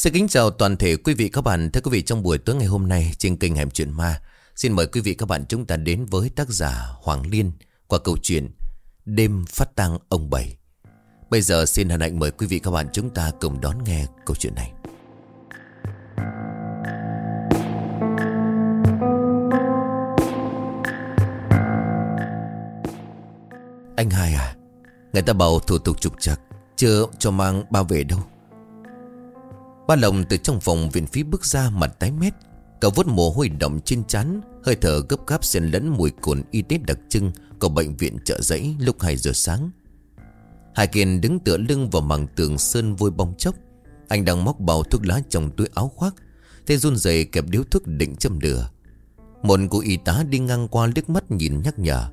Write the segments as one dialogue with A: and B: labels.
A: Xin kính chào toàn thể quý vị các bạn. Thưa quý vị trong buổi tối ngày hôm nay trên kênh Hẻm Chuyện Ma. Xin mời quý vị các bạn chúng ta đến với tác giả Hoàng Liên qua câu chuyện Đêm phát tang ông Bảy. Bây giờ xin hân hạnh mời quý vị các bạn chúng ta cùng đón nghe câu chuyện này. Anh hai à, người ta bảo thủ tục trục trặc, chưa cho mang ba về đâu. Ba lồng từ trong phòng viện phí bước ra mặt tái mét. Cậu vốt mồ hôi đậm trên chán Hơi thở gấp gáp xen lẫn mùi cồn y tế đặc trưng Của bệnh viện chợ giấy lúc 2 giờ sáng. Hải Kiền đứng tựa lưng vào mảng tường sơn vôi bong chốc Anh đang móc bao thuốc lá trong túi áo khoác Thế run rẩy kẹp điếu thuốc định châm lửa. Một cô y tá đi ngang qua liếc mắt nhìn nhắc nhở.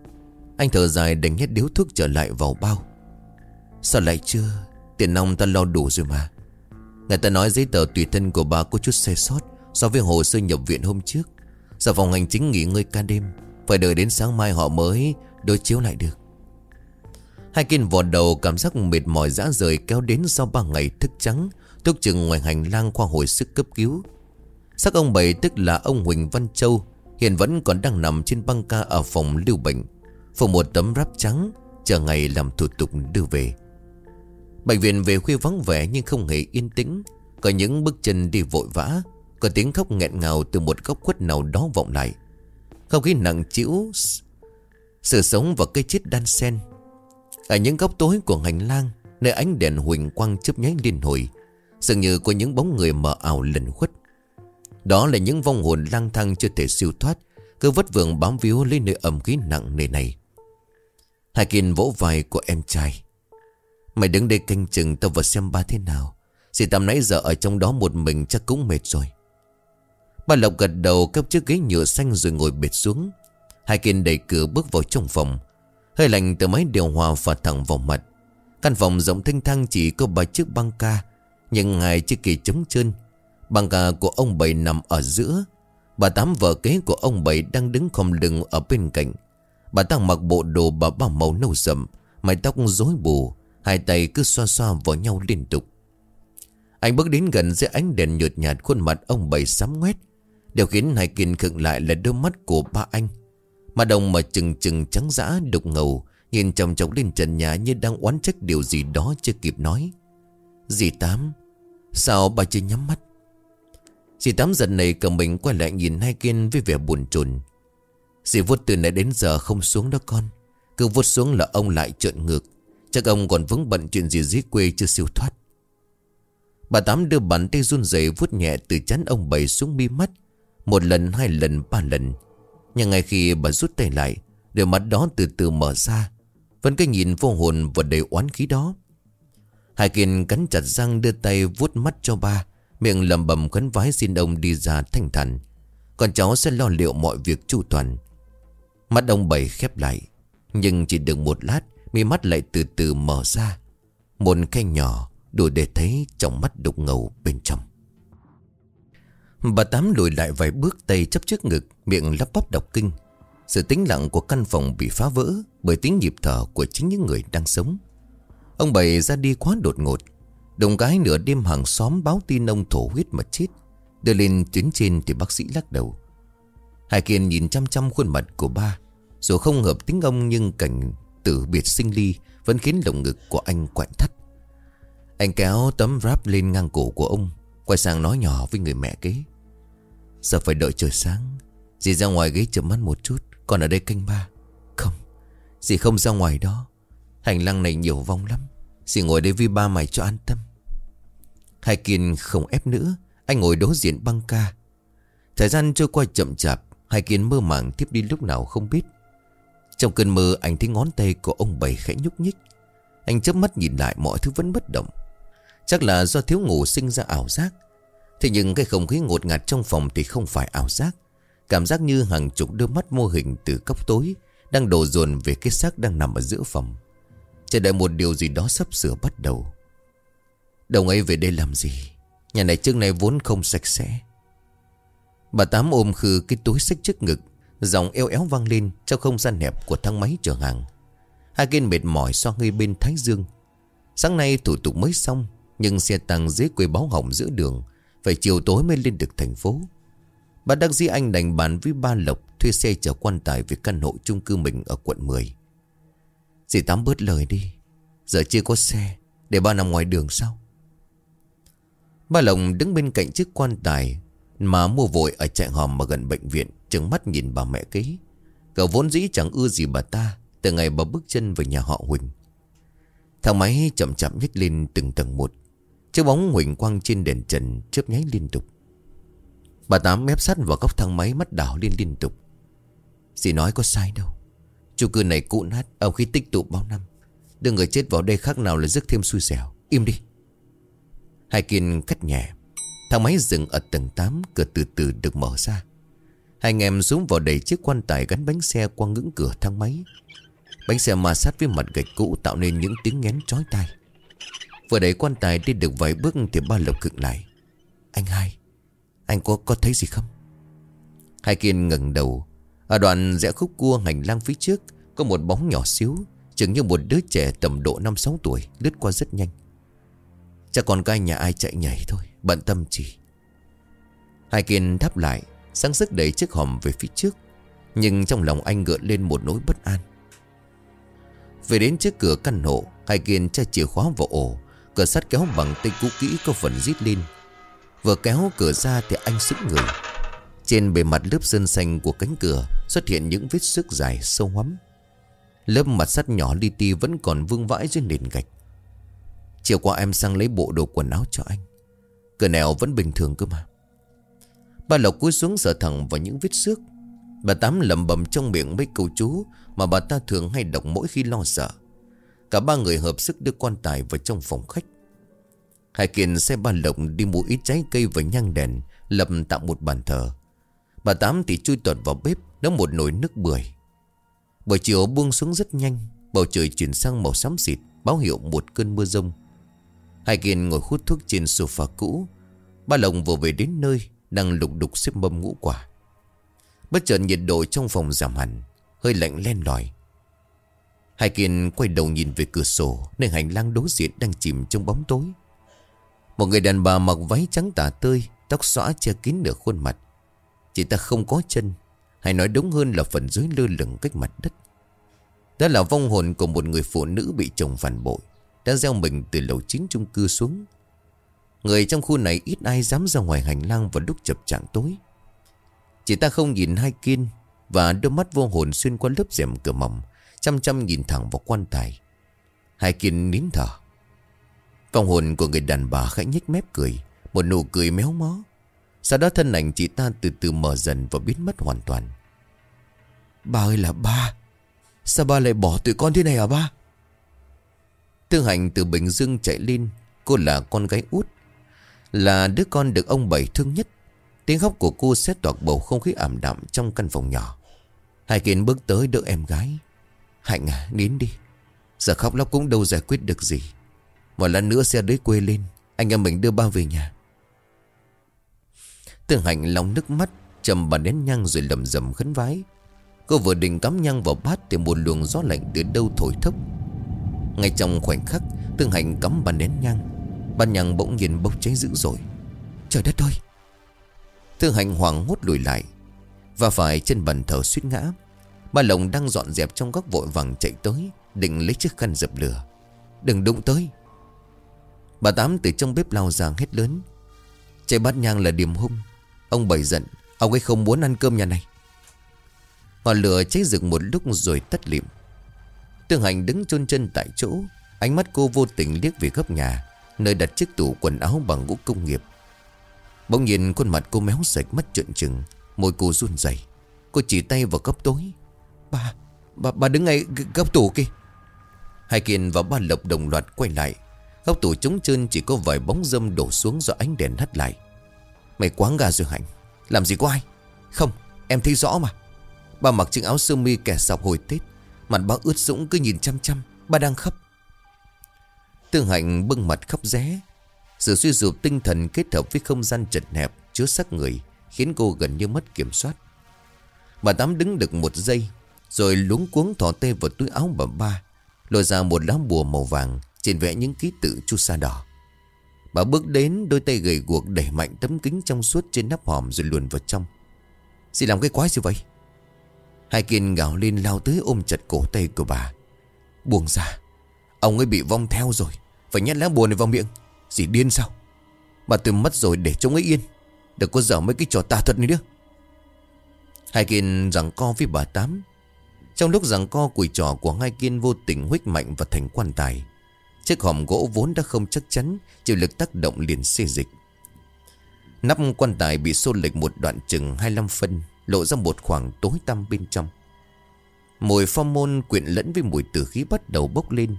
A: Anh thở dài đánh nhét điếu thuốc trở lại vào bao. Sao lại chưa? Tiền nông ta lo đủ rồi mà. Người ta nói giấy tờ tùy thân của bà có chút sai sót So với hồ sơ nhập viện hôm trước. Giờ phòng hành chính nghỉ ngơi ca đêm, Phải đợi đến sáng mai họ mới đối chiếu lại được. Hai kiên vò đầu cảm giác mệt mỏi dã rời kéo đến sau ba ngày thức trắng Thuốc chừng ngoài hành lang khoa hồi sức cấp cứu. Sắc ông bảy, tức là ông Huỳnh Văn Châu, Hiện vẫn còn đang nằm trên băng ca ở phòng lưu bệnh. Phủ một tấm ráp trắng, Chờ ngày làm thủ tục đưa về. Bệnh viện về khuya vắng vẻ nhưng không hề yên tĩnh. Có những bước chân đi vội vã, Có tiếng khóc nghẹn ngào từ một góc khuất nào đó vọng lại. Không khí nặng chịu Sự sống và cây chết đan sen Ở những góc tối của hành lang, Nơi ánh đèn huỳnh quang chớp nháy liên hồi, Dường như có những bóng người mờ ảo lần khuất. Đó là những vong hồn lang thang chưa thể siêu thoát, Cứ vất vưởng bám víu lên nơi ẩm khí nặng nề này. Hai kiên vỗ vai của em trai. Mày đứng đây canh chừng tao vào xem ba thế nào. Dì Tâm nãy giờ ở trong đó một mình chắc cũng mệt rồi. Bà Lộc gật đầu cấp chiếc ghế nhựa xanh rồi ngồi bệt xuống. Hai kiên đẩy cửa bước vào trong phòng. Hơi lạnh từ máy điều hòa phả thẳng vào mặt. Căn phòng rộng thanh thang chỉ có ba chiếc băng ca, Nhưng hai chiếc kỳ trống trơn. Băng ca của ông Bảy nằm ở giữa. Bà Tám vợ kế của ông Bảy đang đứng khom lưng ở bên cạnh. Bà ta mặc bộ đồ bà ba màu nâu sậm, Mái tóc rối bù. Hai tay cứ xoa xoa vào nhau liên tục. Anh bước đến gần dưới ánh đèn nhợt nhạt, Khuôn mặt ông bảy sám ngoét. Điều khiến Hải Kiên khựng lại là đôi mắt của ba anh. Mà đồng mà chừng chừng trắng dã, đục ngầu, Nhìn chồng chọc lên trần nhà như đang oán trách điều gì đó chưa kịp nói. Dì Tám, Sao bà chưa nhắm mắt? Dì Tám dần này cầm mình quay lại nhìn Hai Kiên với vẻ buồn chồn. Dì vuốt từ nãy đến giờ không xuống đó con. Cứ vuốt xuống là ông lại trợn ngược. Chắc ông còn vững bận chuyện gì dưới quê chưa siêu thoát. Bà Tám đưa bàn tay run rẩy vuốt nhẹ từ chắn ông bảy xuống mi mắt Một lần, hai lần, ba lần. Nhưng ngay khi bà rút tay lại Đôi mắt đó từ từ mở ra Vẫn cái nhìn vô hồn và đầy oán khí đó. Hải Kiên cắn chặt răng đưa tay vuốt mắt cho ba Miệng lầm bầm khấn vái xin ông đi ra thanh thản. Còn cháu sẽ lo liệu mọi việc chu toàn. Mắt ông bảy khép lại Nhưng chỉ được một lát Mi mắt lại từ từ mở ra. Một khe nhỏ đủ để thấy trong mắt đục ngầu bên trong. Bà Tám lùi lại vài bước tay chấp trước ngực, Miệng lắp bắp đọc kinh. Sự tĩnh lặng của căn phòng bị phá vỡ Bởi tiếng nhịp thở của chính những người đang sống. Ông bày ra đi quá đột ngột. Đồng gái nửa đêm hàng xóm báo tin ông thổ huyết mà chết. Đưa lên tuyến trên thì bác sĩ lắc đầu. Hải Kiên nhìn chăm chăm khuôn mặt của ba. Dù không hợp tính ông nhưng cảnh tử biệt sinh ly Vẫn khiến lồng ngực của anh quặn thắt. Anh kéo tấm ráp lên ngang cổ của ông, Quay sang nói nhỏ với người mẹ kế. Giờ phải đợi trời sáng, Dì ra ngoài ghế chậm mắt một chút, Còn ở đây canh ba. Không, Dì không ra ngoài đó. Hành lang này nhiều vong lắm, Dì ngồi đây với ba mày cho an tâm. Hai Kiên không ép nữa, Anh ngồi đối diện băng ca. Thời gian trôi qua chậm chạp, Hai Kiên mơ màng tiếp đi lúc nào không biết trong cơn mơ, anh thấy ngón tay của ông bảy khẽ nhúc nhích. Anh chớp mắt nhìn lại, mọi thứ vẫn bất động. Chắc là do thiếu ngủ sinh ra ảo giác. Thế nhưng cái không khí ngột ngạt trong phòng thì không phải ảo giác. Cảm giác như hàng chục đôi mắt mô hình từ cốc tối Đang đổ dồn về cái xác đang nằm ở giữa phòng. Chờ đợi một điều gì đó sắp sửa bắt đầu. Đồng ấy về đây làm gì? Nhà này trước này vốn không sạch sẽ. Bà Tám ôm khư cái túi sách trước ngực. Giọng eo éo vang lên Trong không gian hẹp của thang máy chở hàng. Hai kiên mệt mỏi so ngay bên Thái Dương. Sáng nay thủ tục mới xong, Nhưng xe tăng dưới quầy báo hỏng giữa đường. Phải chiều tối mới lên được thành phố. Bà đắc Di anh đành bàn với ba Lộc Thuê xe chở quan tài về căn hộ chung cư mình ở quận 10 Dì Tám bớt lời đi. Giờ chưa có xe, Để ba nằm ngoài đường sao? Ba Lộc đứng bên cạnh chiếc quan tài Mà mua vội ở trại hòm mà gần bệnh viện. Trừng mắt nhìn bà mẹ kế. Cậu vốn dĩ chẳng ưa gì bà ta Từ ngày bà bước chân về nhà họ Huỳnh. Thang máy chậm chậm nhích lên từng tầng một. Chiếc bóng Huỳnh quang trên đèn trần chớp nháy liên tục. Bà Tám mép sắt vào góc thang máy mắt đảo liên liên tục. Dì nói có sai đâu. Chu cư này cũ nát, Ông khi tích tụ bao năm. Đưa người chết vào đây khác nào là rước thêm xui xẻo. Im đi. Hai kiên cắt nhẹ. Thang máy dừng ở tầng 8 Cửa từ từ được mở ra. Hai anh em xuống vào đầy chiếc quan tài gắn bánh xe qua ngưỡng cửa thang máy. Bánh xe ma sát với mặt gạch cũ tạo nên những tiếng ngén chói tai. Vừa đẩy quan tài đi được vài bước thì ba lộc cực lại. Anh hai, Anh có có thấy gì không? Hai kiên ngẩng đầu. Ở đoạn rẽ khúc cua hành lang phía trước, Có một bóng nhỏ xíu, Chừng như một đứa trẻ tầm độ 5-6 tuổi, Lướt qua rất nhanh. Chắc còn cái nhà ai chạy nhảy thôi, Bận tâm chỉ Hai kiên thắp lại. Sáng sức đẩy chiếc hòm về phía trước, Nhưng trong lòng anh gợn lên một nỗi bất an. Về đến trước cửa căn hộ, Hai kiên tra chìa khóa vào ổ, Cửa sắt kéo bằng tay cũ kỹ có phần rít lên. Vừa kéo cửa ra thì anh sững người. Trên bề mặt lớp sơn xanh của cánh cửa Xuất hiện những vết sức dài sâu hoắm. Lớp mặt sắt nhỏ li ti vẫn còn vương vãi dưới nền gạch. Chiều qua em sang lấy bộ đồ quần áo cho anh. Cửa nẻo vẫn bình thường cơ mà. Bà Lộc cúi xuống sờ thẳng vào những vết xước. Bà Tám lầm bầm trong miệng mấy câu chú Mà bà ta thường hay đọc mỗi khi lo sợ. Cả ba người hợp sức đưa quan tài vào trong phòng khách. Hải Kiền xe ba Lộc đi mua ít trái cây và nhang đèn, Lập tạo một bàn thờ. Bà Tám thì chui tuột vào bếp, Nấu một nồi nước bưởi. Buổi chiều buông xuống rất nhanh, Bầu trời chuyển sang màu xám xịt, Báo hiệu một cơn mưa rông. Hải Kiền ngồi hút thuốc trên sofa cũ. Ba Lộc vừa về đến nơi đang lục đục xếp mâm ngũ quả. Bất chợt nhiệt độ trong phòng giảm hẳn, Hơi lạnh len lỏi. Hai Kiên quay đầu nhìn về cửa sổ, Nơi hành lang đối diện đang chìm trong bóng tối. Một người đàn bà mặc váy trắng tả tơi, Tóc xõa che kín nửa khuôn mặt. Chị ta không có chân, Hay nói đúng hơn là phần dưới lơ lửng cách mặt đất. Đó là vong hồn của một người phụ nữ bị chồng phản bội Đã gieo mình từ lầu chính chung cư xuống. Người trong khu này ít ai dám ra ngoài hành lang vào lúc chập chạng tối. Chị ta không nhìn hai kiên và đôi mắt vô hồn xuyên qua lớp rèm cửa mỏng, chăm chăm nhìn thẳng vào quan tài. Hai kiên nín thở. Vòng hồn của người đàn bà khẽ nhếch mép cười, một nụ cười méo mó. Sau đó thân ảnh chị ta từ từ mở dần và biến mất hoàn toàn. Ba ơi là ba, sao ba lại bỏ tụi con thế này hả ba? Tư Hạnh từ Bình Dương chạy lên, cô là con gái út là đứa con được ông Bảy thương nhất. Tiếng khóc của cô xét toạc bầu không khí ảm đạm trong căn phòng nhỏ. Hải Kiên bước tới đỡ em gái. Hạnh à nín đi. Giờ khóc lóc cũng đâu giải quyết được gì. Một lần nữa xe đới quê lên, Anh em mình đưa ba về nhà. Tương Hạnh lòng nước mắt, Chầm bàn nén nhang rồi lầm rầm khấn vái. Cô vừa định cắm nhang vào bát Thì một luồng gió lạnh từ đâu thổi thốc. Ngay trong khoảnh khắc Tương Hạnh cắm bàn nén nhang. Ban nhằng bỗng nhìn bốc cháy dữ rồi Trời đất ơi! Thương hành hoàng hốt lùi lại, Và phải chân bàn thờ suýt ngã. Ba lồng đang dọn dẹp trong góc vội vàng chạy tới, Định lấy chiếc khăn dập lửa. Đừng đụng tới! Bà Tám từ trong bếp lao ra hết lớn. Chạy bát nhang là điểm hung. Ông bảy giận, Ông ấy không muốn ăn cơm nhà này. Ngọn lửa cháy rực một lúc rồi tắt lịm. Tương Hành đứng chôn chân tại chỗ, Ánh mắt cô vô tình liếc về góc nhà. Nơi đặt chiếc tủ quần áo bằng gỗ công nghiệp. Bỗng nhìn khuôn mặt cô méo sạch mắt trợn trừng Môi cô run rẩy. Cô chỉ tay vào góc tối. Bà, bà, bà đứng ngay góc tủ kia. Hai kiên và ba lộc đồng loạt quay lại. Góc tủ trống trơn chỉ có vài bóng dâm đổ xuống do ánh đèn hắt lại. Mày quáng gà rồi Hạnh Làm gì có ai? Không em thấy rõ mà. Bà mặc chiếc áo sơ mi kẻ sọc hồi Tết Mặt bà ướt sũng cứ nhìn chăm chăm Bà đang khóc. Tương Hạnh bưng mặt khóc ré. Sự suy sụp tinh thần kết hợp với không gian chật hẹp, Chứa sắc người, Khiến cô gần như mất kiểm soát. Bà Tám đứng được một giây, Rồi luống cuống thỏ tay vào túi áo bà ba Lôi ra một lá bùa màu vàng, Trên vẽ những ký tự chu sa đỏ. Bà bước đến, đôi tay gầy guộc đẩy mạnh tấm kính trong suốt trên nắp hòm rồi luồn vào trong. Dì làm cái quái gì vậy? Hai kiên gào lên lao tới ôm chặt cổ tay của bà. Buông ra. Ông ấy bị vong theo rồi. Phải nhét lá bùa này vào miệng. Dì điên sao? Bà tôi mất rồi, để chống ấy yên. Đừng có dở mấy cái trò tà thuật này nữa. Hai kiên rằng co với bà Tám. Trong lúc rằng co cùi trò của hai kiên vô tình huyết mạnh và thành quan tài. Chiếc hòm gỗ vốn đã không chắc chắn, Chịu lực tác động liền xê dịch. Nắp quan tài bị xô lệch một đoạn chừng 25 phân, Lộ ra một khoảng tối tăm bên trong. Mùi pho môn quyện lẫn với mùi tử khí bắt đầu bốc lên.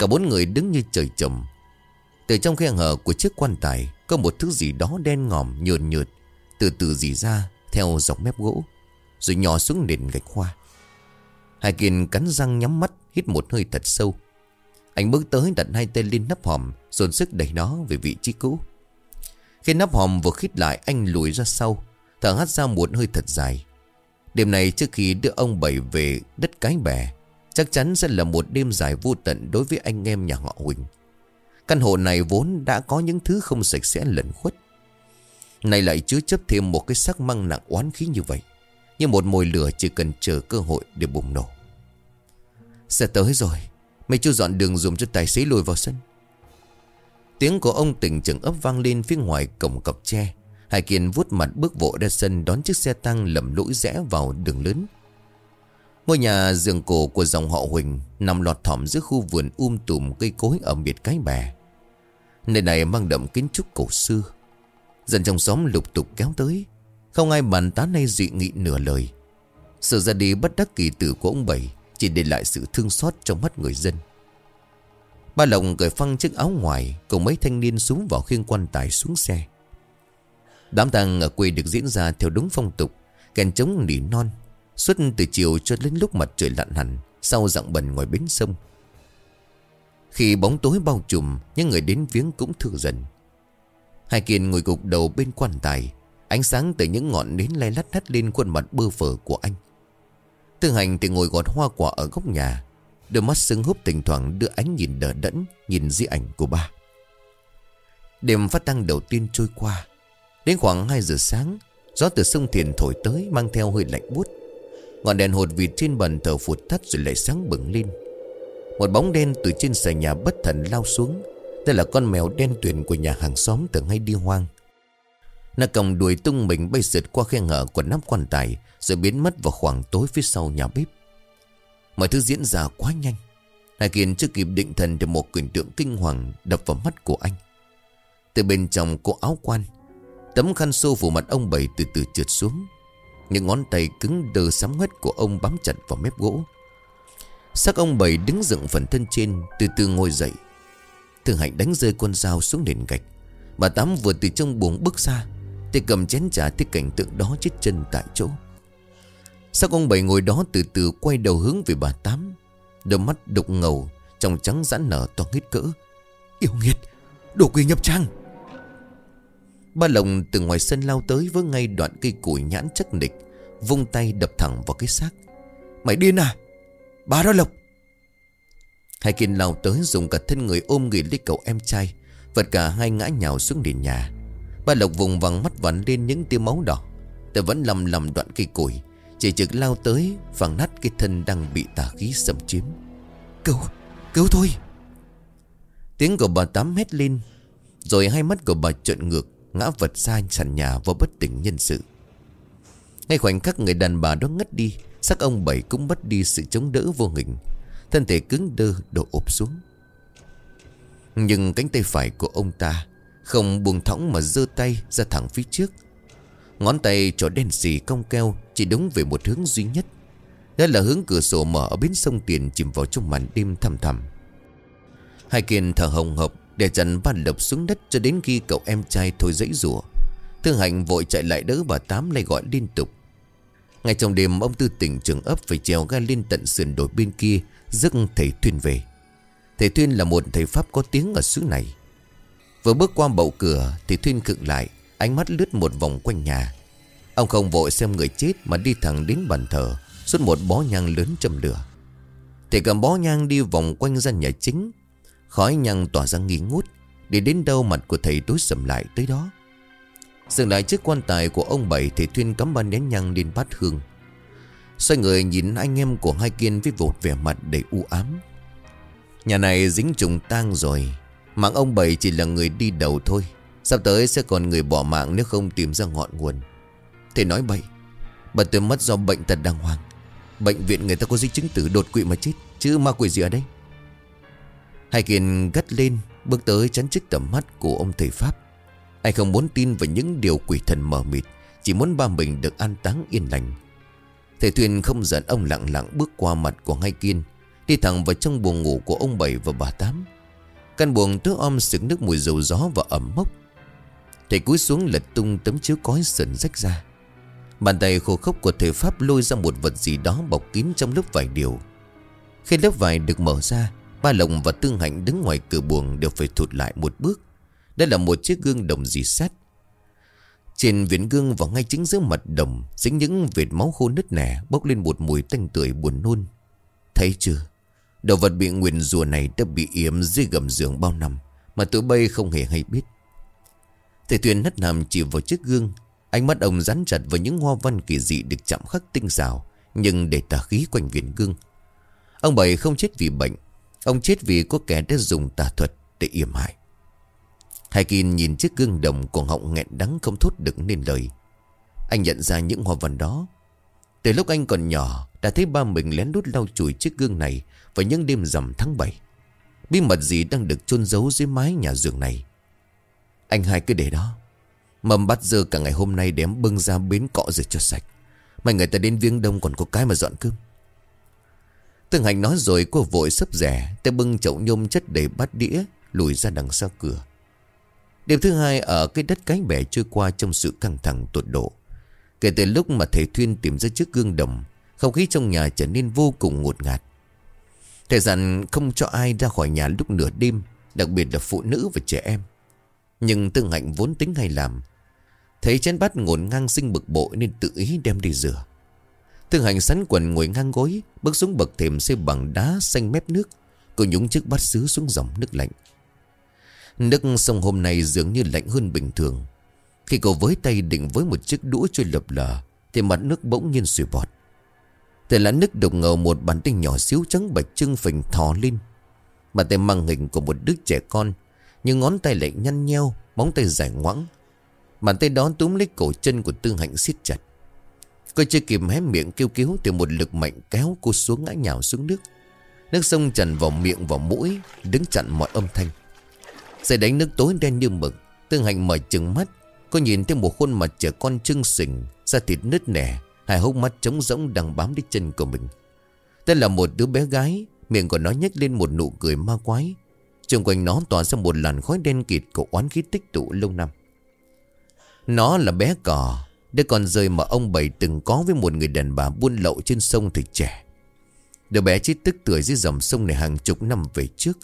A: Cả bốn người đứng như trời trầm Từ trong khe hở của chiếc quan tài, Có một thứ gì đó đen ngòm, nhợt nhợt, Từ từ dì ra theo dọc mép gỗ, Rồi nhỏ xuống nền gạch hoa. Hai kiên cắn răng nhắm mắt, Hít một hơi thật sâu. Anh bước tới đặt hai tay lên nắp hòm, Dồn sức đẩy nó về vị trí cũ. Khi nắp hòm vừa khít lại, Anh lùi ra sau, Thở hắt ra một hơi thật dài. Đêm này trước khi đưa ông Bảy về đất cái bè Chắc chắn sẽ là một đêm dài vô tận đối với anh em nhà họ Huỳnh. Căn hộ này vốn đã có những thứ không sạch sẽ lẩn khuất. Này lại chứa chấp thêm một cái sắc măng nặng oán khí như vậy, Như một mồi lửa chỉ cần chờ cơ hội để bùng nổ. Sẽ tới rồi, Mày chưa dọn đường dùng cho tài xế lùi vào sân. Tiếng của ông tỉnh trưởng ấp vang lên phía ngoài cổng cọc tre. Hải Kiên vuốt mặt bước vội ra sân đón chiếc xe tăng lầm lũi rẽ vào đường lớn. Ngôi nhà giường cổ của dòng họ Huỳnh nằm lọt thỏm giữa khu vườn um tùm cây cối ở miệt cái bè. Nơi này mang đậm kiến trúc cổ xưa. Dân trong xóm lục tục kéo tới. Không ai bàn tán hay dị nghị nửa lời. Sự ra đi bất đắc kỳ tử của ông Bảy chỉ để lại sự thương xót trong mắt người dân. Ba Lộng cởi phăng chiếc áo ngoài, cùng mấy thanh niên xuống vào khiêng quan tài xuống xe. Đám tang ở quê được diễn ra theo đúng phong tục, Kèn trống nỉ non Suốt từ chiều cho đến lúc mặt trời lặn hẳn, Sau dặn bần ngoài bến sông. Khi bóng tối bao trùm, Những người đến viếng cũng thư dần. Hai kiên ngồi gục đầu bên quan tài, Ánh sáng từ những ngọn nến lay lắt hắt lên khuôn mặt bơ phờ của anh. Tư hành thì ngồi gọt hoa quả ở góc nhà, Đôi mắt sưng húp thỉnh thoảng đưa ánh nhìn đờ đẫn, Nhìn di ảnh của ba. Đêm phát tăng đầu tiên trôi qua, Đến khoảng 2 giờ sáng, Gió từ sông Thiền thổi tới Mang theo hơi lạnh buốt. Ngọn đèn hột vịt trên bàn thờ phụt thắt rồi lại sáng bừng lên. Một bóng đen từ trên xà nhà bất thần lao xuống. Đây là con mèo đen tuyền của nhà hàng xóm tưởng hay đi hoang. Nó còng đuổi tung mình bay sượt qua khe ngở của nắp quan tài, Rồi biến mất vào khoảng tối phía sau nhà bếp. Mọi thứ diễn ra quá nhanh. Hải Kiên chưa kịp định thần Thì một cảnh tượng kinh hoàng đập vào mắt của anh. Từ bên trong cô áo quan. Tấm khăn xô phủ mặt ông Bảy từ từ trượt xuống. Những ngón tay cứng đờ sắm hết của ông bám chặt vào mép gỗ. Sắc ông Bảy đứng dựng phần thân trên, Từ từ ngồi dậy. Thường hạnh đánh rơi con dao xuống nền gạch. Bà Tám vừa từ trong buồng bước ra, Thì cầm chén trà thấy cảnh tượng đó chết chân tại chỗ. Sắc ông Bảy ngồi đó từ từ quay đầu hướng về bà Tám. Đôi mắt đục ngầu, Trong trắng giãn nở to hết cỡ. Yêu nghiệt, Đồ quỷ nhập trang Ba lồng từ ngoài sân lao tới với ngay đoạn cây củi nhãn chắc nịch Vung tay đập thẳng vào cái xác. Mày điên à? Bà đó Lộc! Hai kiên lao tới dùng cả thân người ôm người lấy cậu em trai Vật cả hai ngã nhào xuống nền nhà. Ba Lộc vùng vằng mắt vắn lên những tia máu đỏ. Tôi vẫn lầm lầm đoạn cây củi Chỉ trực lao tới Phẳng nát cái thân đang bị tà khí xâm chiếm. Cứu, cứu thôi Tiếng của bà Tám hét lên Rồi hai mắt của bà trợn ngược. Ngã vật ra sàn nhà và bất tỉnh nhân sự. Ngay khoảnh khắc người đàn bà đó ngất đi, Sắc ông Bảy cũng mất đi sự chống đỡ vô hình. Thân thể cứng đơ đổ ụp xuống. Nhưng cánh tay phải của ông ta Không buông thõng mà giơ tay ra thẳng phía trước. Ngón tay trỏ đen xì cong keo, Chỉ đúng về một hướng duy nhất. Đó là hướng cửa sổ mở ở bến sông Tiền Chìm vào trong màn đêm thầm thầm Hai kiên thở hồng hộc để chặn Văn Lộc xuống đất cho đến khi cậu em trai thôi dãy rủa. Thương Hạnh vội chạy lại đỡ bà Tám lại gọi liên tục. Ngay trong đêm, ông Tư tỉnh trường ấp phải trèo ga lên tận sườn đồi bên kia Giấc thầy Thuyên về. Thầy Thuyên là một thầy Pháp có tiếng ở xứ này. Vừa bước qua bậu cửa Thì Thuyên cựng lại, Ánh mắt lướt một vòng quanh nhà. Ông không vội xem người chết Mà đi thẳng đến bàn thờ, Xuất một bó nhang lớn châm lửa. Thầy cầm bó nhang đi vòng quanh gian nhà chính Khói nhang tỏa ra nghi ngút, Để đến đâu mặt của thầy tối sầm lại tới đó. Dừng lại chiếc quan tài của ông Bảy Thầy Thuyên cắm ba nén nhang lên bát hương. Xoay người nhìn anh em của hai kiên Với vột vẻ mặt đầy u ám. Nhà này dính trùng tang rồi, Mạng ông Bảy chỉ là người đi đầu thôi. Sắp tới sẽ còn người bỏ mạng Nếu không tìm ra ngọn nguồn. Thầy nói bậy Bà tôi mất do bệnh tật đàng hoàng. Bệnh viện người ta có di chứng tử đột quỵ mà chết, Chứ ma quỷ gì ở đây? Hai kiên gắt lên, Bước tới chắn trước tầm mắt của ông thầy Pháp. Anh không muốn tin vào những điều quỷ thần mờ mịt, Chỉ muốn ba mình được an táng yên lành. Thầy Thuyền không giận ông lặng lặng bước qua mặt của hai kiên, Đi thẳng vào trong buồng ngủ của ông Bảy và bà Tám. Căn buồng tứ om sực nước mùi dầu gió và ẩm mốc. Thầy cúi xuống lật tung tấm chiếu cói sần rách ra. Bàn tay khô khốc của thầy Pháp lôi ra một vật gì đó bọc kín trong lớp vải điều Khi lớp vải được mở ra Ba lồng và Tương Hạnh đứng ngoài cửa buồng đều phải thụt lại một bước. Đây là một chiếc gương đồng dì xét Trên viền gương và ngay chính giữa mặt đồng, Dính những vệt máu khô nứt nẻ, Bốc lên một mùi tanh tưởi buồn nôn. Thấy chưa? Đồ vật bị nguyền rùa này đã bị yếm dưới gầm giường bao năm, Mà tụi bay không hề hay biết. Thầy Tuyền nất nằm chỉ vào chiếc gương. Ánh mắt ông rắn chặt vào những hoa văn kỳ dị được chạm khắc tinh xảo, Nhưng để tà khí quanh viền gương. Ông Bảy không chết vì bệnh Ông chết vì có kẻ đã dùng tà thuật để yểm hại. Hai Kim nhìn chiếc gương đồng của họng nghẹn đắng không thốt được nên lời. Anh nhận ra những hoa văn đó. Từ lúc anh còn nhỏ, Đã thấy ba mình lén lút lau chùi chiếc gương này Vào những đêm rằm tháng 7 Bí mật gì đang được chôn giấu dưới mái nhà giường này? Anh hai cứ để đó. Mầm bắt dơ cả ngày hôm nay đếm bưng ra bến cọ rồi cho sạch. Mà người ta đến viếng đông còn có cái mà dọn cơm. Tương Hành nói rồi cô vội sấp rẻ, Tay bưng chậu nhôm chất đầy bát đĩa, Lùi ra đằng sau cửa. Đêm thứ hai ở cái đất cái bẻ trôi qua Trong sự căng thẳng tột độ. Kể từ lúc mà thầy Thuyên tìm ra chiếc gương đồng, Không khí trong nhà trở nên vô cùng ngột ngạt. Thầy dặn không cho ai ra khỏi nhà lúc nửa đêm, Đặc biệt là phụ nữ và trẻ em. Nhưng Tương Hạnh vốn tính hay làm. Thấy chén bát ngổn ngang sinh bực bội Nên tự ý đem đi rửa. Thương hành sắn quần ngồi ngang gối, Bước xuống bậc thềm xây bằng đá xanh mép nước, Cô nhúng chiếc bát sứ xuống dòng nước lạnh. Nước sông hôm nay dường như lạnh hơn bình thường. Khi cô với tay định với một chiếc đũa trôi lập lờ, Thì mặt nước bỗng nhiên sủi bọt. Thế là nước đục ngầu một bàn tay nhỏ xíu trắng bạch trưng phình thò lên. Bàn tay mang hình của một đứa trẻ con Nhưng ngón tay lại nhăn nheo, Móng tay dài ngoãng. Bàn tay đó túm lấy cổ chân của Tương Hạnh siết chặt. Cô chưa kịp hé miệng kêu cứu Thì một lực mạnh kéo cô xuống ngã nhào xuống nước. Nước sông tràn vào miệng vào mũi, Đứng chặn mọi âm thanh. Dây đánh nước tối đen như mực Tương Hạnh mở chừng mắt. Cô nhìn thấy một khuôn mặt trẻ con trưng sình, Da thịt nứt nẻ, Hai hốc mắt trống rỗng đang bám đến chân của mình. Đây là một đứa bé gái, Miệng của nó nhếch lên một nụ cười ma quái. Xung quanh nó tỏa ra một làn khói đen kịt Của oán khí tích tụ lâu năm. Nó là bé cò Đứa con rơi mà ông Bảy từng có với một người đàn bà buôn lậu trên sông thì trẻ. Đứa bé chết tức tuổi dưới dòng sông này hàng chục năm về trước.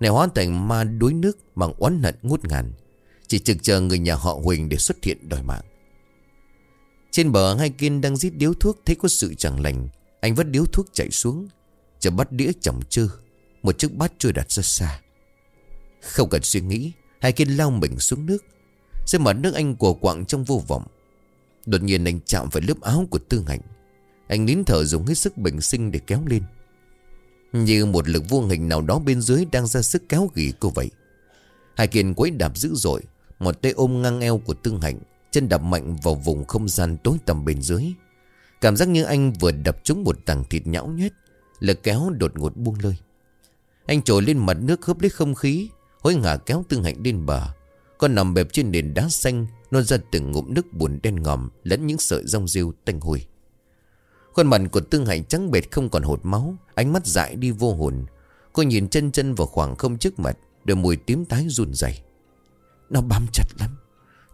A: Này hóa thành ma đuối nước bằng oán hận ngút ngàn. Chỉ trực chờ người nhà họ Huỳnh để xuất hiện đòi mạng. Trên bờ hai kiên đang giết điếu thuốc, thấy có sự chẳng lành. Anh vất điếu thuốc chạy xuống, Chờ bắt đĩa chồng chư. Một chiếc bát trôi đặt ra xa. Không cần suy nghĩ, Hai kiên lao mình xuống nước. Xem mặt nước anh của quạng trong vô vọng. Đột nhiên anh chạm phải lớp áo của Tư Hạnh Anh nín thở dùng hết sức bình sinh để kéo lên. Như một lực vô hình nào đó bên dưới đang ra sức kéo gỉ cô vậy. Hai kiên quấy đạp dữ dội, Một tay ôm ngang eo của Tương Hạnh Chân đạp mạnh vào vùng không gian tối tầm bên dưới. Cảm giác như anh vừa đập trúng một tảng thịt nhão nhét, Lực kéo đột ngột buông lơi. Anh trồi lên mặt nước hớp lấy không khí, Hối ngả kéo Tương Hạnh lên bờ. Con nằm bẹp trên nền đá xanh nó ra từng ngụm nước buồn đen ngòm, Lẫn những sợi rong rêu tanh hôi. Khuôn mặt của Tương Hạnh trắng bệt không còn hột máu, Ánh mắt dại đi vô hồn. Cô nhìn chân chân vào khoảng không trước mặt, Đôi mùi tím tái run rẩy. Nó bám chặt lắm.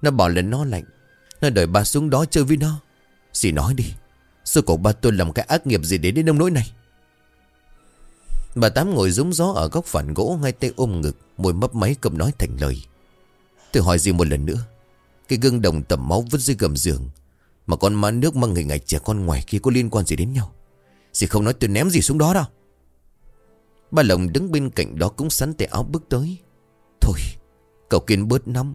A: Nó bảo là nó lạnh. Nó đợi bà xuống đó chơi với nó. Dì nói đi Sư cổ ba tôi làm cái ác nghiệp gì để đến nông nỗi này? Bà Tám ngồi rúng gió ở góc phản gỗ Ngay tay ôm ngực, Môi mấp máy cầm nói thành lời. Tôi hỏi gì một lần nữa cái gương đồng tẩm máu vứt dưới gầm giường. Mà con má nước mang hình ảnh trẻ con ngoài kia có liên quan gì đến nhau? Dì không nói tôi ném gì xuống đó đâu. Ba Lồng đứng bên cạnh đó cũng sắn tay áo bước tới. Thôi, Cậu kiên bớt nắm.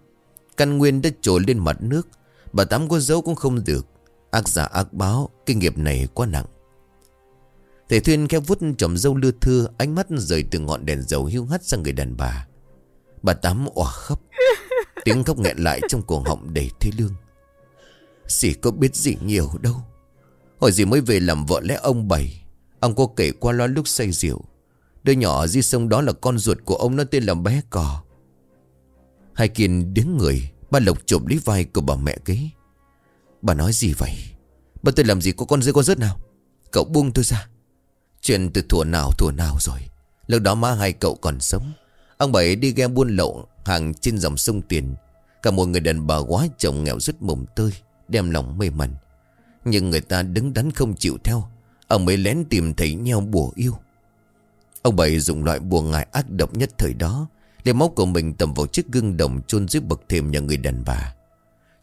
A: Căn nguyên đã trồi lên mặt nước. Bà Tám có dấu cũng không được. Ác giả ác báo Kinh nghiệp này quá nặng. Thầy Thuyên khẽ vút chồng dâu lưa thưa, Ánh mắt rời từ ngọn đèn dầu hiu hắt sang người đàn bà. Bà Tám òa khóc. Tiếng khóc nghẹn lại trong cổ họng đầy thế lương. Dì có biết gì nhiều đâu. Hồi dì mới về làm vợ lẽ ông bảy, Ông có kể qua lo lúc say rượu. Đứa nhỏ di sông đó là con ruột của ông, Nó tên là bé cò. Hai kiên đứng người, Ba Lộc chụp lấy vai của bà mẹ kế. Bà nói gì vậy? Bà tôi làm gì? Có con dưới con rớt nào? Cậu buông tôi ra. Chuyện từ thủa nào thủa nào rồi. Lúc đó má hai cậu còn sống. Ông bảy đi ghe buôn lậu hàng trên dòng sông Tiền. Cả một người đàn bà quá chồng nghèo rất mồm tơi, Đem lòng mê mẩn. Nhưng người ta đứng đắn không chịu theo, Ông mới lén tìm thấy nhau bùa yêu. Ông bảy dùng loại bùa ngài ác độc nhất thời đó, Để máu của mình tầm vào chiếc gương đồng chôn dưới bậc thềm nhà người đàn bà.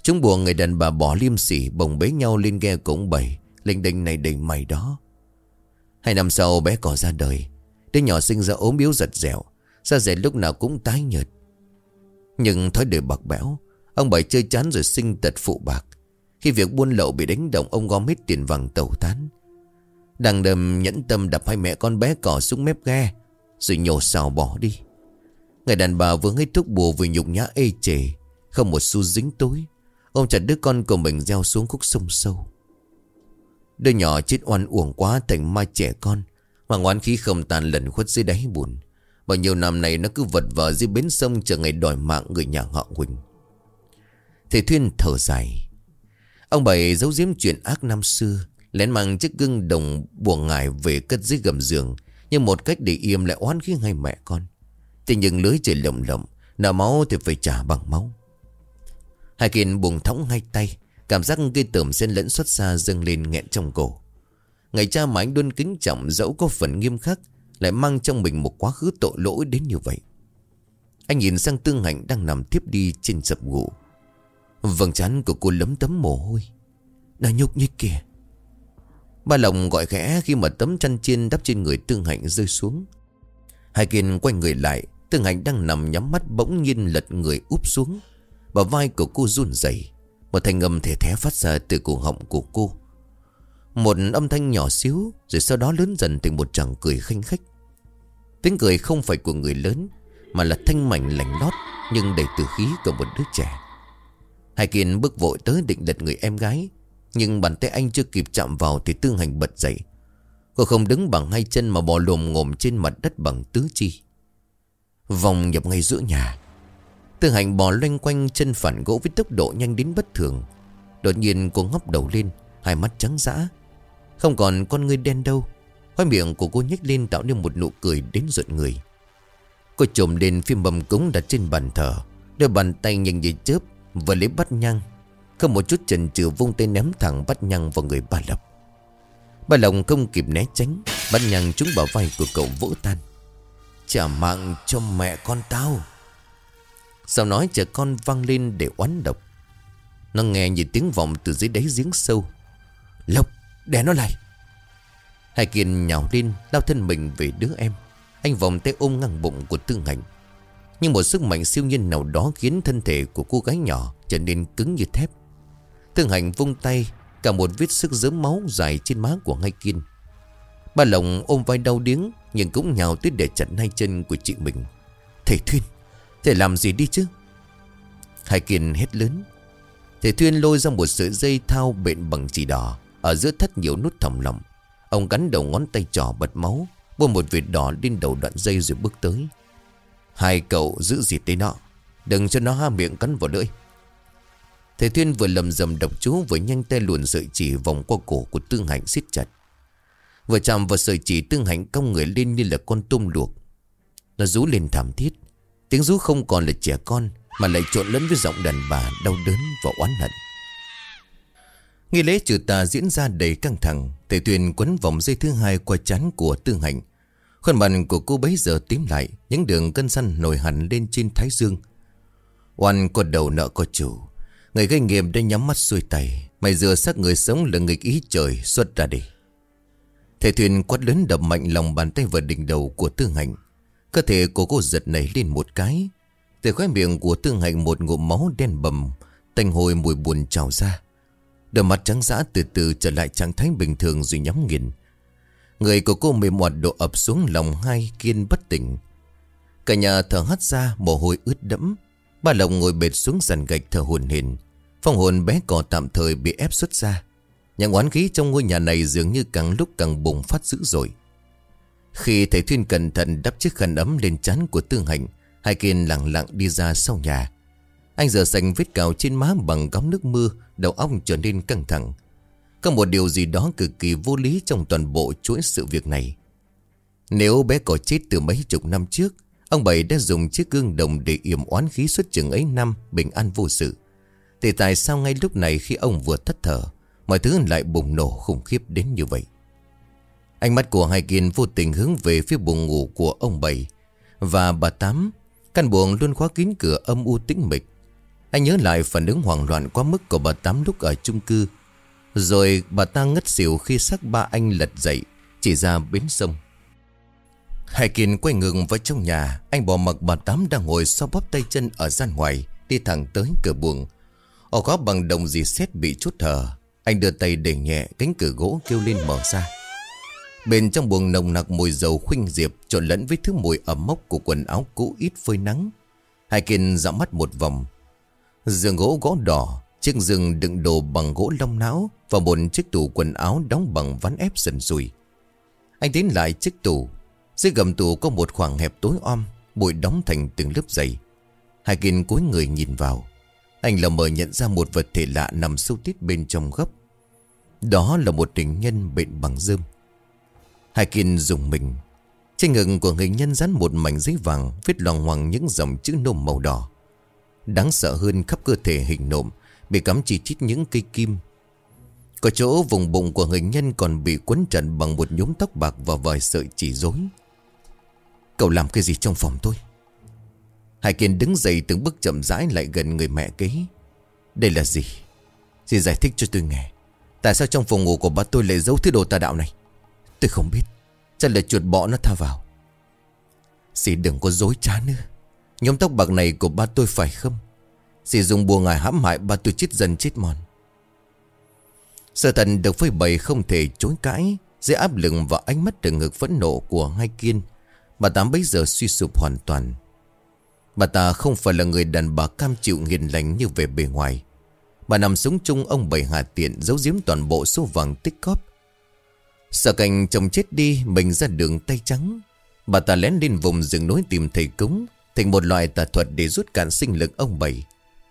A: Chúng bùa người đàn bà bỏ liêm sỉ, Bồng bế nhau lên ghe cổng bảy Linh đinh này đầy mày đó. Hai năm sau bé cỏ ra đời, Đứa nhỏ sinh ra ốm yếu giật dẻo, Da dẻ lúc nào cũng tái nhợt. Nhưng thói đời bạc bẽo, Ông bảy chơi chán rồi sinh tật phụ bạc. Khi việc buôn lậu bị đánh động, Ông gom hết tiền vàng tẩu tán. Đằng đầm nhẫn tâm đập hai mẹ con bé cỏ xuống mép ghe, Rồi nhổ xào bỏ đi. Người đàn bà vừa hết thuốc bùa vừa nhục nhã ê chề, Không một xu dính tối, Ông chặt đứa con của mình gieo xuống khúc sông sâu. Đứa nhỏ chết oan uổng quá thành ma trẻ con, Mà ngoan khí không tàn lẩn khuất dưới đáy bùn. Bao nhiêu năm này nó cứ vật vờ dưới bến sông Chờ ngày đòi mạng người nhà họ Quỳnh. Thầy Thuyên thở dài. Ông bảy giấu giếm chuyện ác năm xưa, Lén mang chiếc gương đồng buồn ngài về cất dưới gầm giường, Như một cách để im lại oán khí ngay mẹ con. Thế nhưng lưới trời lộng lộng nợ máu thì phải trả bằng máu. Hai kiên buồn thõng hai tay, Cảm giác gây tởm xen lẫn xuất xa dâng lên nghẹn trong cổ. Ngày cha mà anh luôn kính trọng dẫu có phần nghiêm khắc lại mang trong mình một quá khứ tội lỗi đến như vậy. Anh nhìn sang Tương Hạnh đang nằm tiếp đi trên sập gỗ Vầng trán của cô lấm tấm mồ hôi. Đã nhúc nhích kìa. Ba lòng gọi khẽ khi mà tấm chăn chiên đắp trên người Tương Hạnh rơi xuống. Hai kiên quay người lại Tương Hạnh đang nằm nhắm mắt bỗng nhiên lật người úp xuống. Và vai của cô run rẩy, Một thanh âm thẻ thé phát ra từ cổ họng của cô. Một âm thanh nhỏ xíu, Rồi sau đó lớn dần thành một chàng cười khinh khách. Tiếng cười không phải của người lớn, Mà là thanh mảnh lành lót, Nhưng đầy từ khí của một đứa trẻ. Hai kiên bước vội tới định lật người em gái, Nhưng bàn tay anh chưa kịp chạm vào Thì tương hành bật dậy. Cô không đứng bằng hai chân mà bò lồm ngồm trên mặt đất bằng tứ chi. Vòng nhập ngay giữa nhà. Tương hành bò loanh quanh chân phản gỗ với tốc độ nhanh đến bất thường. Đột nhiên cô ngóc đầu lên, Hai mắt trắng dã. Không còn con người đen đâu Khói miệng của cô nhếch lên tạo nên một nụ cười đến rợn người. Cô trồm lên phim bầm cúng đặt trên bàn thờ Đôi bàn tay nhanh như chớp Và lấy bắt nhang. Không một chút chần chừ vung tay ném thẳng bắt nhang vào người bà lập Bà lòng không kịp né tránh Bắt nhang trúng vào vai của cậu vỗ tan Trả mạng cho mẹ con tao. Sao nói trẻ con vang lên để oán độc. Nó nghe như tiếng vọng từ dưới đáy giếng sâu. Lộc, đè nó lại. Hai kiên nhào lên, Lao thân mình về đứa em. Anh vòng tay ôm ngang bụng của Tương Hạnh Nhưng một sức mạnh siêu nhiên nào đó Khiến thân thể của cô gái nhỏ Trở nên cứng như thép. Tương Hạnh vung tay, Cả một vết sức dớm máu dài trên má của hai kiên Ba lồng ôm vai đau điếng, Nhưng cũng nhào tới để chặn hai chân của chị mình. Thầy Thuyên, Thầy làm gì đi chứ? Hai kiên hét lớn. Thầy Thuyên lôi ra một sợi dây thao bện bằng chỉ đỏ, Ở giữa thắt nhiều nút thòng lọng. Ông gắn đầu ngón tay trỏ bật máu buông một vệt đỏ lên đầu đoạn dây rồi bước tới. Hai cậu giữ dịt tay nó Đừng cho nó ha miệng cắn vào lưỡi. Thầy Thuyên vừa lầm rầm độc chú, Vừa nhanh tay luồn sợi chỉ vòng qua cổ của Tương Hạnh siết chặt. Vừa chạm vào sợi chỉ Tương Hạnh cong người lên như là con tôm luộc. Nó rú lên thảm thiết. Tiếng rú không còn là trẻ con, Mà lại trộn lẫn với giọng đàn bà Đau đớn và oán hận. Nghi lễ trừ tà diễn ra đầy căng thẳng, Tề Tuyền quấn vòng dây thứ hai qua chán của Tương Hạnh Khuôn mặt của cô bấy giờ tím lại, Những đường cân săn nổi hẳn lên trên thái dương. Oan có đầu nợ có chủ. Người gây nghiệp đã nhắm mắt xuôi tay. Mày dừa xác người sống là nghịch ý trời xuất ra đi. Thầy Thuyền quát lớn đập mạnh lòng bàn tay vào đỉnh đầu của Tương Hạnh Cơ thể của cô giật nảy lên một cái. Từ khóe miệng của tương hạnh một ngụm máu đen bầm, Tanh hồi mùi buồn trào ra. Đôi mắt trắng dã từ từ trở lại trạng thái bình thường rồi nhắm nghiền. Người của cô mềm mọt đổ ập xuống lòng hai kiên bất tỉnh. Cả nhà thở hắt ra, mồ hôi ướt đẫm. Ba lộng ngồi bệt xuống sàn gạch thở hồn hển. Phong hồn bé cò tạm thời bị ép xuất ra. Những oán khí trong ngôi nhà này dường như càng lúc càng bùng phát dữ dội. Khi thầy Thuyên cẩn thận đắp chiếc khăn ấm lên trán của Tương Hạnh, Hai kiên lặng lặng đi ra sau nhà. Anh rửa sạch vết cào trên má bằng góng nước mưa, Đầu óc trở nên căng thẳng. Có một điều gì đó cực kỳ vô lý trong toàn bộ chuỗi sự việc này. Nếu bé cỏ chết từ mấy chục năm trước, Ông Bảy đã dùng chiếc gương đồng để yểm oán khí suốt chừng ấy năm bình an vô sự. Thì tại sao ngay lúc này khi ông vừa thất thở, Mọi thứ lại bùng nổ khủng khiếp đến như vậy? Ánh mắt của hai kiên vô tình hướng về phía buồng ngủ của ông Bảy. Và bà Tám, Căn buồng luôn khóa kín cửa âm u tĩnh mịch. Anh nhớ lại phản ứng hoảng loạn quá mức của bà Tám lúc ở chung cư. Rồi bà ta ngất xỉu khi xác ba anh lật dậy, Chỉ ra bến sông. Hải Kiên quay ngừng vào trong nhà. Anh bỏ mặc bà Tám đang ngồi sau bóp tay chân ở gian ngoài, Đi thẳng tới cửa buồng. Ổ có bằng đồng gì xét bị chút thở. Anh đưa tay để nhẹ cánh cửa gỗ kêu lên mở ra. Bên trong buồng nồng nặc mùi dầu khuynh diệp, Trộn lẫn với thứ mùi ẩm mốc của quần áo cũ ít phơi nắng. Hải Kiên dạo mắt một vòng. Giường gỗ gỗ đỏ, Chiếc giường đựng đồ bằng gỗ lông não Và một chiếc tủ quần áo đóng bằng ván ép sần sùi. Anh tiến lại chiếc tủ. Dưới gầm tủ có một khoảng hẹp tối om, Bụi đóng thành từng lớp dày Hai Kiên cúi người nhìn vào. Anh lờ mờ nhận ra một vật thể lạ nằm sâu tít bên trong gấp Đó là một tình nhân bệnh bằng dơm Hai Kiên dùng mình. Trên ngực của người nhân dán một mảnh giấy vàng Viết loằng hoàng những dòng chữ nôm màu đỏ. Đáng sợ hơn khắp cơ thể hình nộm, Bị cắm chỉ chít những cây kim. Có chỗ vùng bụng của hình nhân còn bị quấn trận bằng một nhúm tóc bạc và vài sợi chỉ rối. Cậu làm cái gì trong phòng tôi? Hải Kiên đứng dậy từng bước chậm rãi lại gần người mẹ kế. Đây là gì? Dì giải thích cho tôi nghe? Tại sao trong phòng ngủ của bà tôi lại giấu thứ đồ tà đạo này? Tôi không biết. Chắc là chuột bọ nó tha vào. Dì đừng có dối trá nữa. Nhóm tóc bạc này của ba tôi phải không Dì dùng bùa ngài hãm hại ba tôi chết dần chết mòn. Sở thần được phơi bày không thể chối cãi Dưới áp lực và ánh mắt trừng ngực phẫn nộ của hai kiên. Bà Tám bây giờ suy sụp hoàn toàn. Bà ta không phải là người đàn bà cam chịu hiền lành như về bề ngoài. Bà nằm sống chung ông bảy hà tiện Giấu giếm toàn bộ số vàng tích cóp. Sợ cảnh chồng chết đi, Mình ra đường tay trắng. Bà ta lén lên vùng rừng núi tìm thầy cúng. Thành một loại tà thuật để rút cạn sinh lực ông bảy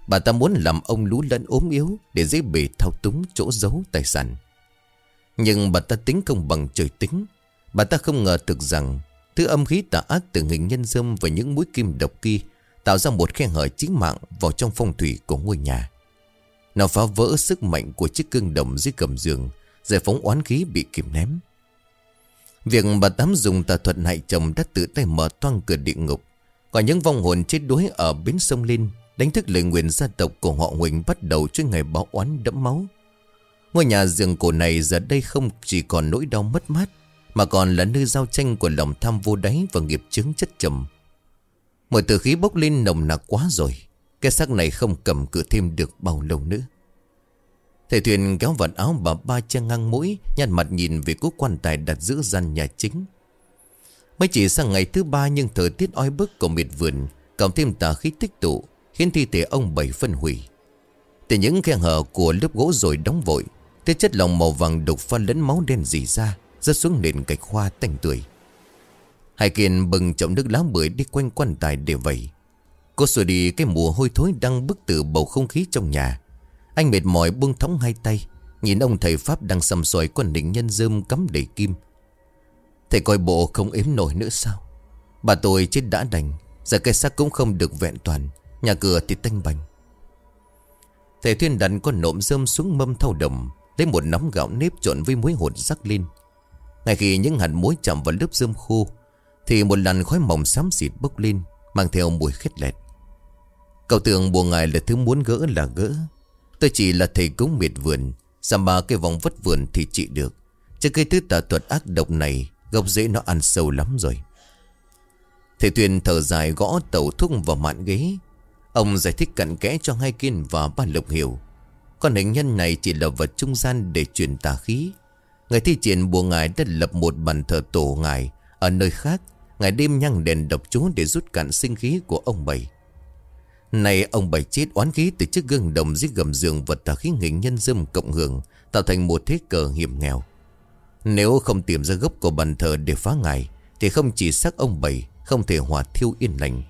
A: Bà ta muốn làm ông lú lẫn ốm yếu Để dễ bị thao túng chỗ giấu tài sản Nhưng bà ta tính công bằng trời tính Bà ta không ngờ thực rằng Thứ âm khí tà ác từ hình nhân dâm và những mũi kim độc kia tạo ra một khe hở chính mạng vào trong phong thủy của ngôi nhà. Nó phá vỡ sức mạnh của chiếc cương đồng dưới cầm giường, giải phóng oán khí bị kìm ném. Việc bà Tám dùng tà thuật hại chồng đã tự tay mở toang cửa địa ngục. Còn những vong hồn chết đuối ở bến sông Linh, đánh thức lời nguyện gia tộc của họ Huỳnh bắt đầu trước ngày báo oán đẫm máu. Ngôi nhà giường cổ này giờ đây không chỉ còn nỗi đau mất mát, mà còn là nơi giao tranh của lòng tham vô đáy Và nghiệp chứng chất trầm. Mọi từ khí bốc lên nồng nặc quá rồi, Cái xác này không cầm cự thêm được bao lâu nữa. Thầy thuyền kéo vật áo bà ba che ngang mũi, Nhăn mặt nhìn về cố quan tài đặt giữa gian nhà chính. Mới chỉ sang ngày thứ ba Nhưng thời tiết oi bức của miệt vườn, Cộng thêm tà khí tích tụ, Khiến thi thể ông bảy phân hủy. Từ những khe hở của lớp gỗ rồi đóng vội, Thế chất lòng màu vàng đục pha lẫn máu đen dì ra, Rớt xuống nền gạch hoa tanh tuổi Hải Kiên bừng chậu nước lá bưởi đi quanh quan tài để vậy. Cô xua đi cái mùa hôi thối đang bức từ bầu không khí trong nhà. Anh mệt mỏi buông thõng hai tay, Nhìn ông thầy Pháp đang sầm xoài quân đỉnh nhân dơm cắm đầy kim. Thầy coi bộ không ếm nổi nữa sao? Bà tôi chết đã đành, Giờ cây xác cũng không được vẹn toàn, Nhà cửa thì tanh bành. Thầy Thuyên đặt con nộm rơm xuống mâm thau đồng, Lấy một nắm gạo nếp trộn với muối hột rắc lên. Ngay khi những hạt muối chạm vào lớp rơm khô, Thì một làn khói mỏng xám xịt bốc lên, Mang theo mùi khét lẹt. Cậu tưởng bùa ngài là thứ muốn gỡ là gỡ. Tôi chỉ là thầy cúng miệt vườn Giảm ba cái vòng vất vườn thì trị được. Chứ cái thứ tà thuật ác độc này Gốc rễ nó ăn sâu lắm rồi. Thầy Tuyền thở dài gõ tàu thúc vào mạn ghế. Ông giải thích cặn kẽ cho hai kiên và ba lục hiểu. Con hình nhân này chỉ là vật trung gian để truyền tà khí. Ngày thi triển bùa ngài đã lập một bàn thờ tổ ngài Ở nơi khác Ngài đêm nhăng đèn độc chú để rút cạn sinh khí của ông Bảy. Này ông Bảy chết oán khí từ chiếc gương đồng dưới gầm giường vật tà khí hình nhân dâm cộng hưởng, Tạo thành một thế cờ hiểm nghèo. Nếu không tìm ra gốc của bàn thờ để phá ngài, Thì không chỉ xác ông Bảy Không thể hòa thiêu yên lành,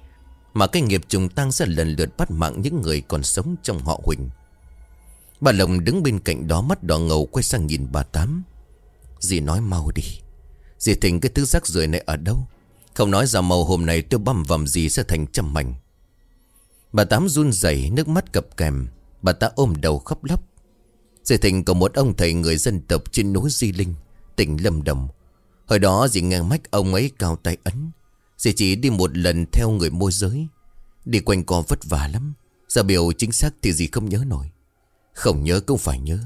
A: Mà cái nghiệp trùng tăng sẽ lần lượt bắt mạng những người còn sống trong họ Huỳnh. Bà Lồng đứng bên cạnh đó mắt đỏ ngầu quay sang nhìn bà Tám. Dì nói mau đi. Dì thỉnh cái thứ rác rưởi này ở đâu? Không nói ra màu hôm nay tôi băm vằm dì sẽ thành trăm mảnh. Bà Tám run rẩy, nước mắt cập kèm. Bà ta ôm đầu khóc lóc. Dì thỉnh có một ông thầy người dân tộc trên núi Di Linh. Tỉnh Lâm Đồng. Hồi đó dì nghe mách ông ấy cao tay ấn. Dì chỉ đi một lần theo người môi giới. Đi quanh co vất vả lắm. Giờ biểu chính xác thì dì không nhớ nổi. Không nhớ cũng phải nhớ.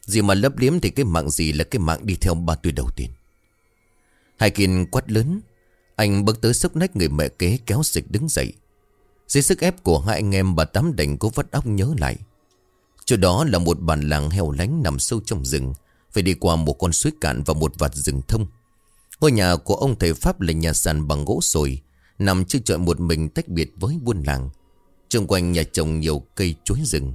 A: Gì mà lấp liếm thì cái mạng gì là cái mạng đi theo ba tuổi đầu tiên. Hai kiên quát lớn. Anh bước tới sốc nách người mẹ kế kéo dịch đứng dậy. Dưới sức ép của hai anh em, bà Tám đành cố vắt óc nhớ lại. Chỗ đó là một bản làng heo lánh nằm sâu trong rừng. Phải đi qua một con suối cạn và một vạt rừng thông. Ngôi nhà của ông thầy Pháp là nhà sàn bằng gỗ sồi, Nằm chưa chợ một mình tách biệt với buôn làng. Trong quanh nhà trồng nhiều cây chuối rừng.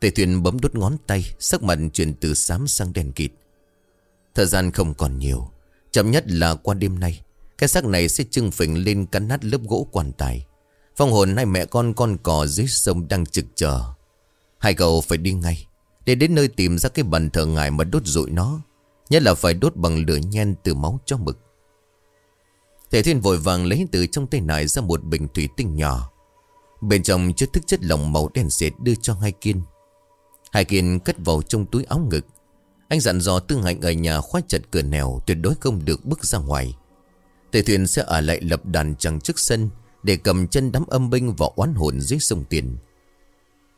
A: Tề thuyền bấm đốt ngón tay, Sắc mặt chuyển từ xám sang đen kịt. Thời gian không còn nhiều, Chậm nhất là qua đêm nay, Cái xác này sẽ trưng phình lên cắn nát lớp gỗ quan tài. Phong hồn hai mẹ con con cò dưới sông đang trực chờ. Hai cậu phải đi ngay. Để đến nơi tìm ra cái bàn thờ ngài mà đốt rụi nó, Nhất là phải đốt bằng lửa nhen từ máu cho mực. Thầy thiên vội vàng lấy từ trong tay nải ra một bình thủy tinh nhỏ. Bên trong chứa thức chất lỏng màu đen xệt đưa cho hai kiên. Hai Kiên cất vào trong túi áo ngực. Anh dặn dò Tương Hạnh ở nhà khóa chặt cửa nèo Tuyệt đối không được bước ra ngoài. Tề thuyền sẽ ở lại lập đàn chẳng trước sân Để cầm chân đám âm binh và oán hồn dưới sông tiền.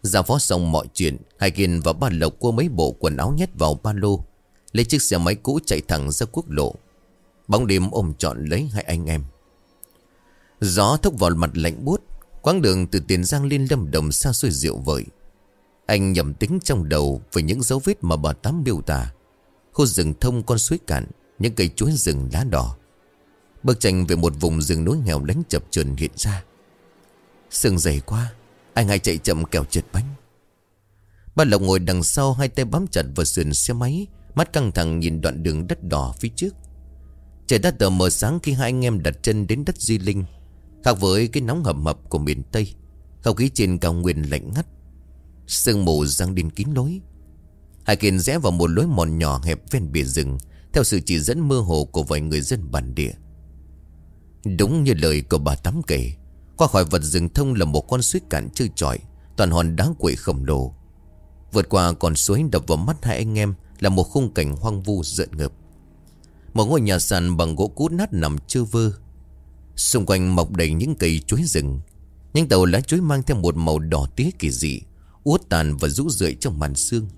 A: Giao phó xong mọi chuyện Hải Kiên và ba lộc cua mấy bộ quần áo nhét vào ba lô Lấy chiếc xe máy cũ chạy thẳng ra quốc lộ Bóng đêm ôm trọn lấy hai anh em Gió thốc vào mặt lạnh buốt Quãng đường từ Tiền Giang lên Lâm Đồng xa xôi rượu vợi anh nhầm tính trong đầu về những dấu vết mà bà Tám miêu tả. Khu rừng thông con suối cạn, những cây chuối rừng lá đỏ. Bức tranh về một vùng rừng núi nghèo lánh chập chờn hiện ra. Sương dày quá, anh hai chạy chậm kẹo trượt bánh. Ba Lộc ngồi đằng sau hai tay bám chặt vào sườn xe máy, mắt căng thẳng nhìn đoạn đường đất đỏ phía trước. Trời đã tờ mờ sáng khi hai anh em đặt chân đến đất Di Linh. Khác với cái nóng hầm hập của miền Tây, không khí trên cao nguyên lạnh ngắt. Sương mù răng đinh kín lối Hai Kiên rẽ vào một lối mòn nhỏ hẹp ven bìa rừng Theo sự chỉ dẫn mơ hồ của vài người dân bản địa Đúng như lời của bà Tám kể qua khỏi vật rừng thông là một con suối cạn chơi trọi Toàn hòn đá quậy khổng lồ. Vượt qua con suối đập vào mắt hai anh em Là một khung cảnh hoang vu rợn ngợp Một ngôi nhà sàn bằng gỗ cút nát nằm chơ vơ. Xung quanh mọc đầy những cây chuối rừng. Những tàu lá chuối mang theo một màu đỏ tía kỳ dị uất tàn và rũ rượi trong màn sương.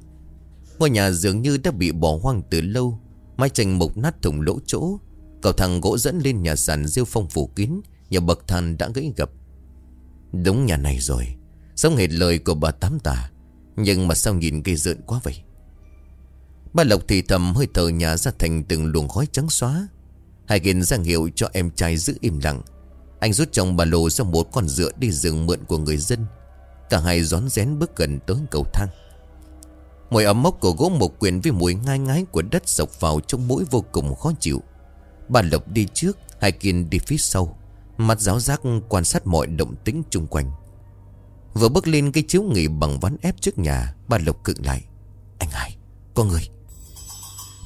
A: Ngôi nhà dường như đã bị bỏ hoang từ lâu, mái tranh mục nát thủng lỗ chỗ, cầu thang gỗ dẫn lên nhà sàn rêu phong phủ kín, nhà bậc thang đã gãy gập. Đúng nhà này rồi, sống hệt lời của bà Tám Tà, nhưng mà sao nhìn gây rợn quá vậy? Bà Lộc thì thầm hơi thở nhà ra thành từng luồng khói trắng xóa. Hải Kiên ra hiệu cho em trai giữ im lặng. Anh rút trong ba lô ra một con dựa đi rừng mượn của người dân. Cả hai rón rén bước gần tới cầu thang Mùi ấm mốc của gỗ một quyền với mùi ngai ngái của đất sọc vào trong mũi vô cùng khó chịu Bà Lộc đi trước Hai Kiên đi phía sau Mặt giáo giác quan sát mọi động tĩnh chung quanh. Vừa bước lên cái chiếu nghỉ bằng ván ép trước nhà Bà Lộc cự lại. Anh hai, có người.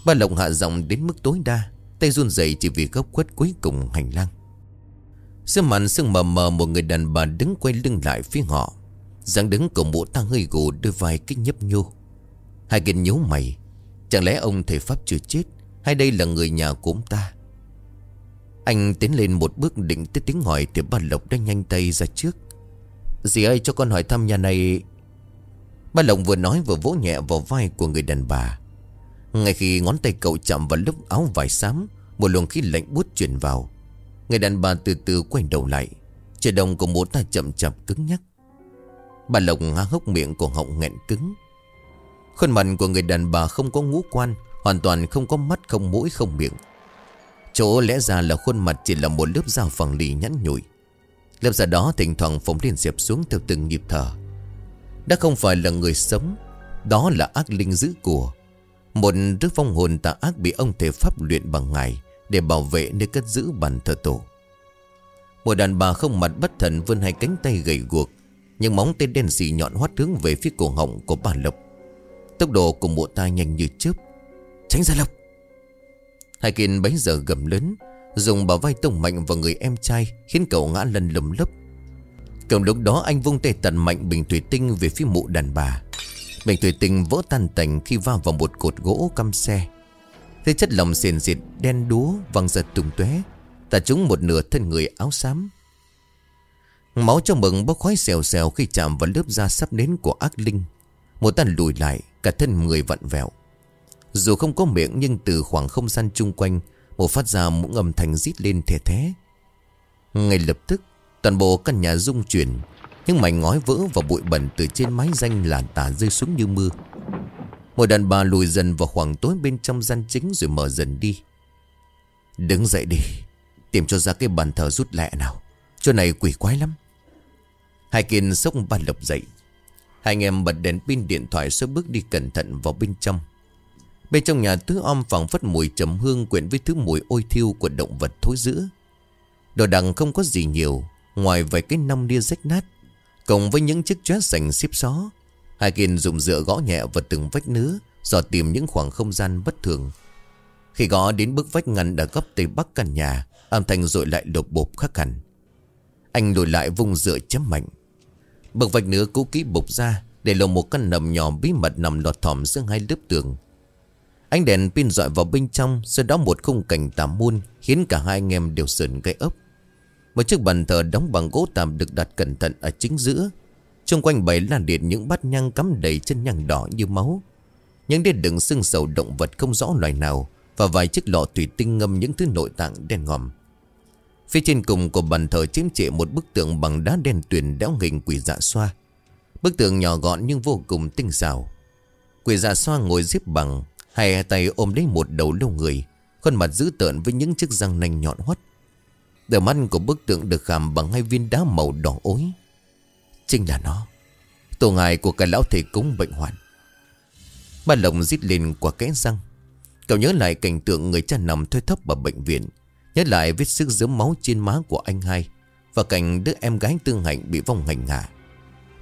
A: Bà Lộc hạ giọng đến mức tối đa Tay run rẩy chỉ vì góc khuất cuối cùng hành lang. Sương màn sương mờ mờ một người đàn bà đứng quay lưng lại phía họ dáng đứng của mụ ta hơi gù đôi vai kích nhấp nhô. Hai kiên nhíu mày Chẳng lẽ ông thầy Pháp chưa chết Hay đây là người nhà của ông ta? Anh tiến lên một bước định tới tiếng hỏi Thì bà Lộc đã nhanh tay ra trước. Dì ơi, cho con hỏi thăm nhà này. Bà Lộc vừa nói vừa vỗ nhẹ vào vai của người đàn bà. Ngay khi ngón tay cậu chạm vào lớp áo vải xám, Một luồng khí lạnh bút chuyển vào. Người đàn bà từ từ quay đầu lại. Trời đồng của một ta chậm chạp cứng nhắc. Bà Lộc há hốc miệng của họng nghẹn cứng. Khuôn mặt của người đàn bà không có ngũ quan, Hoàn toàn không có mắt, không mũi, không miệng. Chỗ lẽ ra là khuôn mặt chỉ là một lớp da phẳng lì nhẵn nhụi. Lớp da đó thỉnh thoảng phóng lên dẹp xuống theo từng nhịp thở. Đã không phải là người sống, Đó là ác linh giữ của. Một đứa phong hồn tà ác bị ông thể pháp luyện bằng ngày Để bảo vệ nơi cất giữ bàn thờ tổ. Một đàn bà không mặt bất thần vươn hai cánh tay gầy guộc Nhưng móng tay đen xì nhọn hoắt hướng về phía cổ họng của bà Lộc. Tốc độ của mụ ta nhanh như chớp. Tránh ra Lộc! Hai kiên bấy giờ gầm lớn, Dùng bảo vai tông mạnh vào người em trai Khiến cậu ngã lần lầm lấp Cầm lúc đó, anh vung tay tận mạnh bình thủy tinh Về phía mụ đàn bà. Bình thủy tinh vỡ tan tành khi va vào một cột gỗ căm xe. Thế chất lòng xiền xịt, đen đúa, văng giật tung tóe, Tả chúng một nửa thân người áo xám. Máu trong mừng bốc khói xèo xèo Khi chạm vào lớp da sắp nến của ác linh. Một tàn lùi lại, Cả thân người vặn vẹo. Dù không có miệng nhưng từ khoảng không gian chung quanh, Một phát ra một âm thanh rít lên thề thé. Ngay lập tức, Toàn bộ căn nhà rung chuyển, Những mảnh ngói vỡ và bụi bẩn từ trên mái danh là tả rơi xuống như mưa. Một đàn bà lùi dần vào khoảng tối bên trong gian chính rồi mở dần đi. Đứng dậy đi, Tìm cho ra cái bàn thờ rút lẹ nào. Chỗ này quỷ quái lắm. Hai kiên sốc ba lộc dậy. Hai anh em bật đèn pin điện thoại rồi bước đi cẩn thận vào bên trong. Bên trong nhà tứ om phẳng phất mùi trầm hương quyện với thứ mùi ôi thiêu của động vật thối giữa Đồ đằng không có gì nhiều, Ngoài vài cái nong nia rách nát, Cộng với những chiếc chóe sành xếp xó. Hai kiên dùng dựa gõ nhẹ vào từng vách nứa, Dò tìm những khoảng không gian bất thường. Khi gõ đến bức vách ngăn đã gấp tây bắc căn nhà, Âm thanh rội lại lột bộp khắc hẳn. Anh lùi lại vùng dựa chấm mạnh. Bậc vạch nứa cũ kỹ bục ra, Để lộ một căn nầm nhỏ bí mật nằm lọt thỏm giữa hai lớp tường. Ánh đèn pin dọi vào bên trong Sau đó một khung cảnh tà môn Khiến cả hai anh em đều sườn gây ốc Một chiếc bàn thờ đóng bằng gỗ tạm được đặt cẩn thận ở chính giữa Trung quanh bày là điện những bát nhang cắm đầy chân nhang đỏ như máu Những đĩa đựng xương sầu động vật không rõ loài nào Và vài chiếc lọ thủy tinh ngâm những thứ nội tạng đen ngòm Phía trên cùng của bàn thờ chiếm trệ một bức tượng bằng đá đen tuyền đéo hình quỷ dạ xoa. Bức tượng nhỏ gọn nhưng vô cùng tinh xảo. Quỷ dạ xoa ngồi xếp bằng, hai tay ôm lấy một đầu lâu người, khuôn mặt dữ tợn với những chiếc răng nanh nhọn hoắt. Đờ mắt của bức tượng được khảm bằng hai viên đá màu đỏ ối. Chính là nó. Tổ ngài của cả lão thầy cúng bệnh hoạn. Ba lồng rít lên qua kẽ răng. Cậu nhớ lại cảnh tượng người cha nằm thuê thấp ở bệnh viện. Nhớ lại vết sức dớm máu trên má của anh hai Và cảnh đứa em gái tương hạnh bị vong hành hạ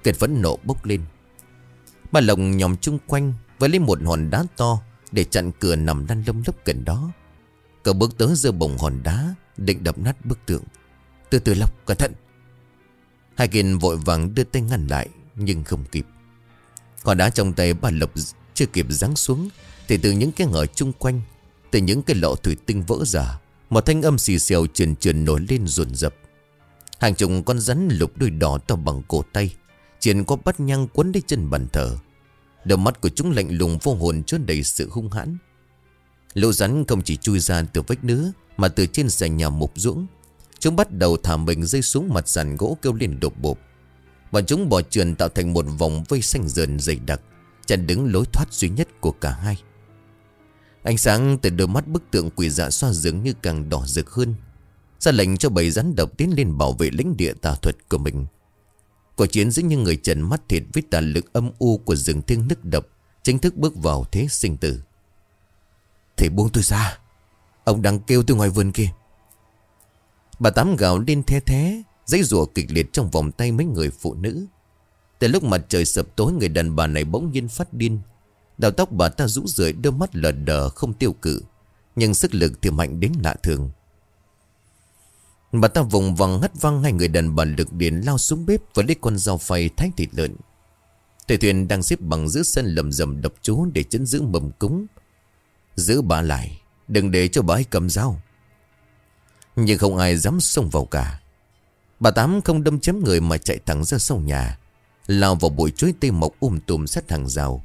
A: Cơn phẫn nộ bốc lên Ba Lồng nhòm chung quanh Với lấy một hòn đá to để chặn cửa nằm lăn lông lốc gần đó. Cậu bước tới giơ bồng hòn đá, Định đập nát bức tượng. Từ từ lọc cẩn thận. Hai kiên vội vàng đưa tay ngăn lại, Nhưng không kịp. Hòn đá trong tay bà Lộc chưa kịp giáng xuống, Thì từ những cái ngờ chung quanh, Từ những cái lọ thủy tinh vỡ ra, một thanh âm xì xèo truyền truyền nổi lên rồn rập. Hàng chục con rắn lục đuôi đỏ to bằng cổ tay Triển có bắt nhang quấn lấy chân bàn thờ đôi mắt của chúng lạnh lùng vô hồn chứa đầy sự hung hãn. Lũ rắn không chỉ chui ra từ vách nứa, Mà từ trên sàn nhà mục dũng Chúng bắt đầu thả mình rơi xuống mặt sàn gỗ kêu lên đột bộp Bọn chúng bỏ trườn tạo thành một vòng vây xanh dần dày đặc, Chặn đứng lối thoát duy nhất của cả hai. Ánh sáng từ đôi mắt bức tượng quỷ dạ xoa dường như càng đỏ rực hơn, ra lệnh cho bầy rắn độc tiến lên bảo vệ lãnh địa tà thuật của mình. Cuộc chiến giữa những người trần mắt thịt với tàn lực âm u của rừng thiên nức độc Chính thức bước vào thế sinh tử. Thầy buông tôi ra. Ông đang kêu tôi ngoài vườn kia Bà Tám gào lên the thế Giấy rùa kịch liệt trong vòng tay mấy người phụ nữ. Từ lúc mặt trời sập tối, Người đàn bà này bỗng nhiên phát điên. Đầu tóc bà ta rũ rượi, đôi mắt lờ đờ, không tiêu cự. Nhưng sức lực thì mạnh đến lạ thường. Bà ta vùng vằng hất văng hai người đàn bà lực điền lao xuống bếp Và lấy con dao phay thái thịt lợn. Thầy thuyền đang xếp bằng giữa sân lầm rầm đập chú Để chấn giữ mầm cúng. Giữ bà lại, Đừng để cho bà ấy cầm dao. Nhưng không ai dám xông vào cả. Bà Tám không đâm chém người mà chạy thẳng ra sau nhà, Lao vào bụi chuối tây mọc um tùm sát hàng rào.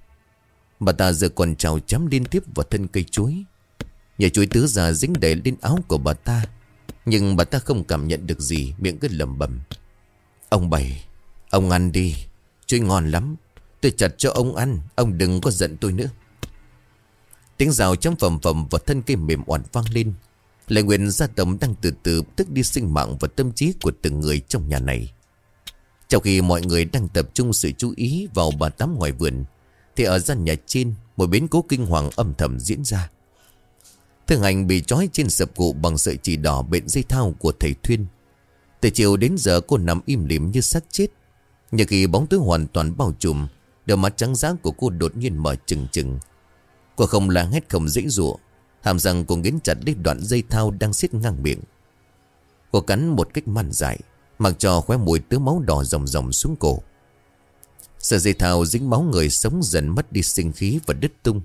A: Bà ta giờ còn trào chấm liên tiếp vào thân cây chuối. Nhà chuối tứ già dính đầy lên áo của bà ta. Nhưng bà ta không cảm nhận được gì, Miệng cứ lầm bầm. Ông Bảy Ông ăn đi Chơi ngon lắm. Tôi chặt cho ông ăn, Ông đừng có giận tôi nữa. Tiếng rào trong phẩm phẩm và thân cây mềm oản vang lên. Lệ nguyện gia tổng đang từ từ tức đi sinh mạng và tâm trí của từng người trong nhà này. Trong khi mọi người đang tập trung sự chú ý vào bà tắm ngoài vườn, Thì ở gian nhà trên, Một biến cố kinh hoàng âm thầm diễn ra. Thương hành bị trói trên sập cụ bằng sợi chỉ đỏ bệnh dây thao của thầy Thuyên. Từ chiều đến giờ cô nằm im lìm như xác chết. Nhờ khi bóng tối hoàn toàn bao trùm, Đôi mắt trắng giá của cô đột nhiên mở trừng trừng. Cô không la hét không dễ dụa, Hàm răng cô nghiến chặt lấy đoạn dây thao đang xiết ngang miệng. Cô cắn một cách mặn dại, Mặc cho khóe mùi tứ máu đỏ ròng ròng xuống cổ. Sợi dây thao dính máu người sống dần mất đi sinh khí và đứt tung.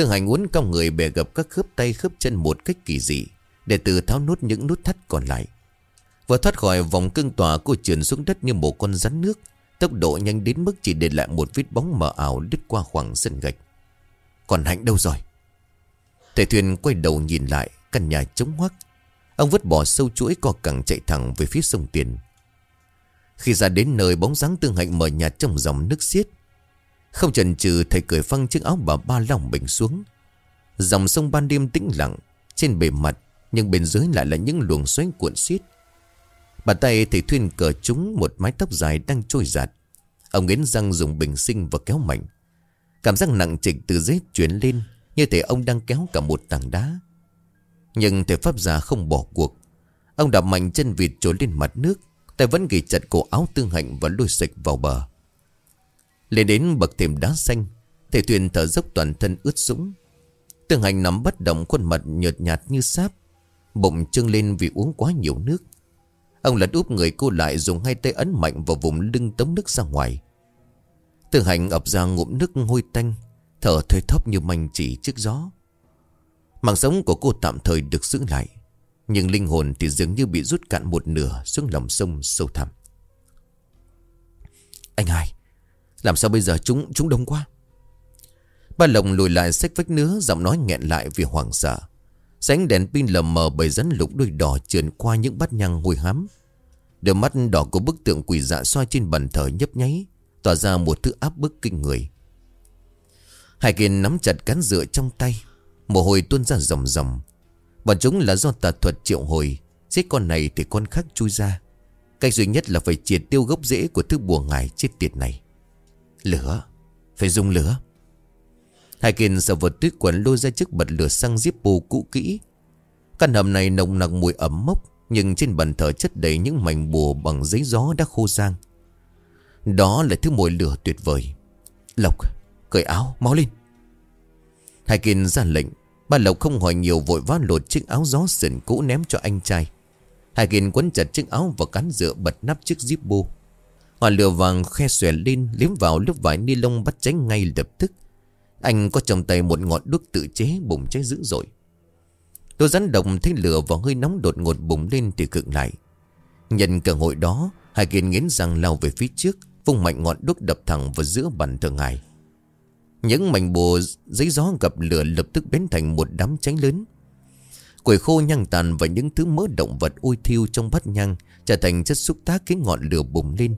A: Tương hành uốn cong người bè gập các khớp tay khớp chân một cách kỳ dị, Để từ tháo nút những nút thắt còn lại. Vừa thoát khỏi vòng cưng tòa cô trườn xuống đất như một con rắn nước, Tốc độ nhanh đến mức chỉ để lại một vết bóng mờ ảo đứt qua khoảng sân gạch. Còn Hạnh đâu rồi? Thầy Thuyền quay đầu nhìn lại, Căn nhà trống hoác. Ông vứt bỏ sâu chuỗi co cẳng chạy thẳng về phía sông Tiền. Khi ra đến nơi bóng dáng tương hạnh mở nhạt trong dòng nước xiết không chần chừ, thầy cười phăng chiếc áo bà ba lòng bình xuống Dòng sông ban đêm tĩnh lặng, Trên bề mặt, Nhưng bên dưới lại là những luồng xoáy cuộn xiết Bàn tay thầy Thuyên cờ trúng một mái tóc dài đang trôi giạt. Ông nghiến răng dùng bình sinh và kéo mạnh. Cảm giác nặng trịch từ dưới chuyển lên, như thể ông đang kéo cả một tảng đá. Nhưng thầy Pháp già không bỏ cuộc. Ông đạp mạnh chân vịt trốn lên mặt nước. Tay vẫn ghi chặt cổ áo tương hạnh và lôi sạch vào bờ. Lên đến bậc thềm đá xanh. Thầy tuyền thở dốc toàn thân ướt sũng. Tương hành nằm bất động khuôn mặt nhợt nhạt như sáp. Bụng trưng lên vì uống quá nhiều nước. Ông lật úp người cô lại dùng hai tay ấn mạnh vào vùng lưng tống nước ra ngoài. Tương hành ập ra ngụm nước hôi tanh, thở thơi thóp như manh chỉ trước gió. Mạng sống của cô tạm thời được giữ lại, nhưng linh hồn thì dường như bị rút cạn một nửa xuống lòng sông sâu thẳm. Anh hai, làm sao bây giờ chúng chúng đông quá? Ba lồng lùi lại xách vách nứa, giọng nói nghẹn lại vì hoảng sợ. Sánh đèn pin lờ mờ bởi rắn lục đôi đỏ trườn qua những bát nhang hôi hám. Đôi mắt đỏ của bức tượng quỷ dạ soi trên bàn thờ nhấp nháy, tỏa ra một thứ áp bức kinh người. Hải Kiên nắm chặt cán dựa trong tay, mồ hôi tuôn ra ròng ròng. Bọn chúng là do tà thuật triệu hồi, giết con này thì con khác chui ra. Cách duy nhất là phải triệt tiêu gốc rễ của thứ bùa ngài chết tiệt này. Lửa, phải dùng lửa. Hai Kiên sợ vật tuyết quần lôi ra chiếc bật lửa xăng Zippo cũ kỹ. Căn hầm này nồng nặc mùi ẩm mốc, nhưng trên bàn thờ chất đầy những mảnh bùa bằng giấy gió đã khô sang Đó là thứ mùi lửa tuyệt vời. Lộc, cởi áo, máu lên. Hai Kiên ra lệnh, Bà Lộc không hỏi nhiều vội vã lột chiếc áo gió sườn cũ ném cho anh trai. Hai Kiên quấn chặt chiếc áo và cán dựa bật nắp chiếc Zippo ngọn lửa vàng khe xòe lên liếm vào lớp vải ni lông bắt cháy ngay lập tức. Anh có trong tay một ngọn đuốc tự chế bùng cháy dữ dội. Tôi rắn đồng thấy lửa và hơi nóng đột ngột bùng lên thì cực lại. Nhận cơ hội đó, Hải Kiên nghiến răng lao về phía trước, vung mạnh ngọn đuốc đập thẳng vào giữa bàn thờ ngài. Những mảnh bùa giấy gió gặp lửa lập tức biến thành một đám cháy lớn. Quỷ khô nhang tàn và những thứ mỡ động vật ôi thiêu trong bát nhang trở thành chất xúc tác khiến ngọn lửa bùng lên.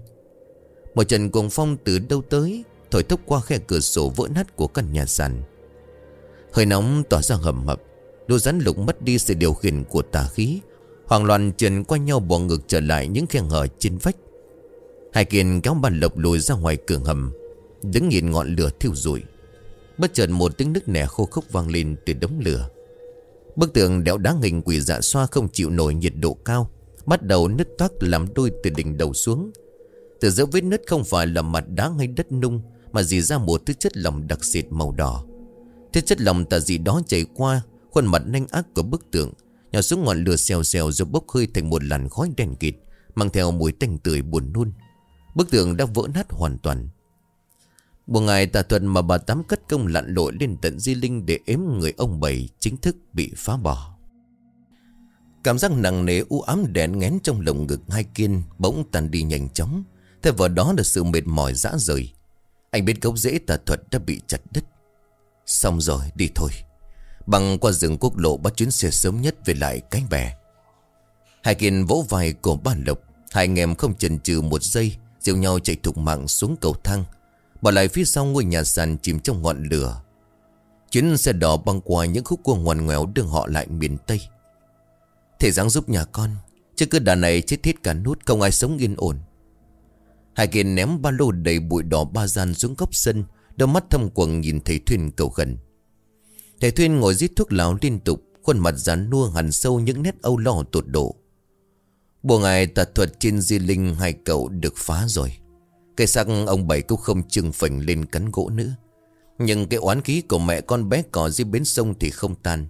A: Một trận cuồng phong từ đâu tới, Thổi thốc qua khe cửa sổ vỡ nát của căn nhà sàn. Hơi nóng tỏa ra hầm hập Đôi rắn lục mất đi sự điều khiển của tà khí. Hoàng loạn trần qua nhau bỏ ngược trở lại những khe hở trên vách. Hai Kiên kéo bàn lộc lùi ra ngoài cửa hầm, Đứng nhìn ngọn lửa thiêu rụi. Bất chợt một tiếng nức nẻ khô khốc vang lên từ đống lửa. Bức tường đẽo đá hình quỷ dạ xoa không chịu nổi nhiệt độ cao, Bắt đầu nứt toác làm đôi từ đỉnh đầu xuống. Từ giữa vết nứt không phải là mặt đá hay đất nung, mà dì ra một thứ chất lỏng đặc xịt màu đỏ. Thứ chất lỏng tà gì đó chảy qua, Khuôn mặt nanh ác của bức tượng, Nhỏ xuống ngọn lửa xèo xèo rồi bốc hơi thành một làn khói đen kịt, Mang theo mùi tanh tưởi buồn nôn. Bức tượng đã vỡ nát hoàn toàn. Một ngày tà thuật mà bà Tám cất công lặn lội lên tận di linh Để ếm người ông bảy chính thức bị phá bỏ. Cảm giác nặng nề u ám đèn ngén trong lồng ngực hai kiên Bỗng tàn đi nhanh chóng. Thay vào đó là sự mệt mỏi dã rời. Anh biết gốc rễ tà thuật đã bị chặt đứt. Xong rồi, đi thôi. Bằng qua rừng quốc lộ bắt chuyến xe sớm nhất về lại cánh bè. Hai kiên vỗ vai của ba Lộc. Hai anh em không chần chừ một giây Dìu nhau chạy thục mạng xuống cầu thang. Bỏ lại phía sau ngôi nhà sàn chìm trong ngọn lửa. Chuyến xe đỏ băng qua những khúc cua ngoằn ngoèo đưa họ lại miền Tây. Thể dáng giúp nhà con Chứ cứ đàn này chết hết cả nút, Không ai sống yên ổn. Hai kia ném ba lô đầy bụi đỏ ba gian xuống góc sân, Đôi mắt thâm quầng nhìn thầy Thuyên cầu khẩn. Thầy Thuyên ngồi giết thuốc láo liên tục, Khuôn mặt rán nua hẳn sâu những nét âu lo tột độ. Bộ ngài tật thuật trên di linh hai cậu được phá rồi. Cây sắc ông bảy cũng không trừng phình lên cắn gỗ nữa. Nhưng cái oán khí của mẹ con bé cỏ dưới bến sông thì không tan.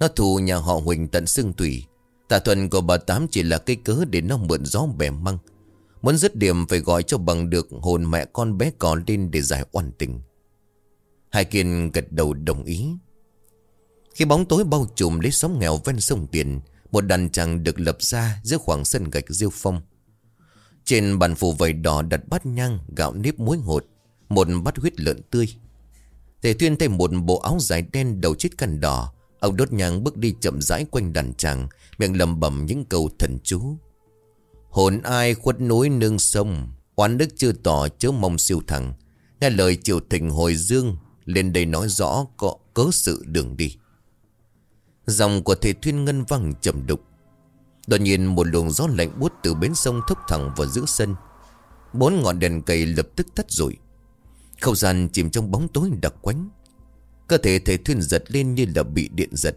A: Nó thù nhà họ Huỳnh tận xương tủy. Tà thuần của bà Tám chỉ là cây cớ để nó mượn gió bẻ măng. Muốn dứt điểm phải gọi cho bằng được hồn mẹ con bé cỏ lên để giải oan tình. Hai kiên gật đầu đồng ý. Khi bóng tối bao trùm lấy xóm nghèo ven sông Tiền, Một đàn chàng được lập ra giữa khoảng sân gạch diêu phong. Trên bàn phủ vầy đỏ đặt bát nhang, Gạo nếp muối hột Một bát huyết lợn tươi. Thầy Tuyên thay một bộ áo dài đen đầu chít cằn đỏ, Ông đốt nhang bước đi chậm rãi quanh đàn chàng, Miệng lầm bẩm những câu thần chú. Hồn ai khuất núi nương sông, Oán đức chưa tỏ chớ mong siêu thằng. Nghe lời triều thịnh hồi dương, Lên đây nói rõ có cớ sự đường đi. Dòng của thầy Thuyên Ngân văng trầm đục. Đột nhiên một luồng gió lạnh buốt từ bến sông thốc thẳng vào giữa sân. Bốn ngọn đèn cây lập tức tắt rồi. Không gian chìm trong bóng tối đặc quánh. Cơ thể thầy Thuyên giật lên như là bị điện giật.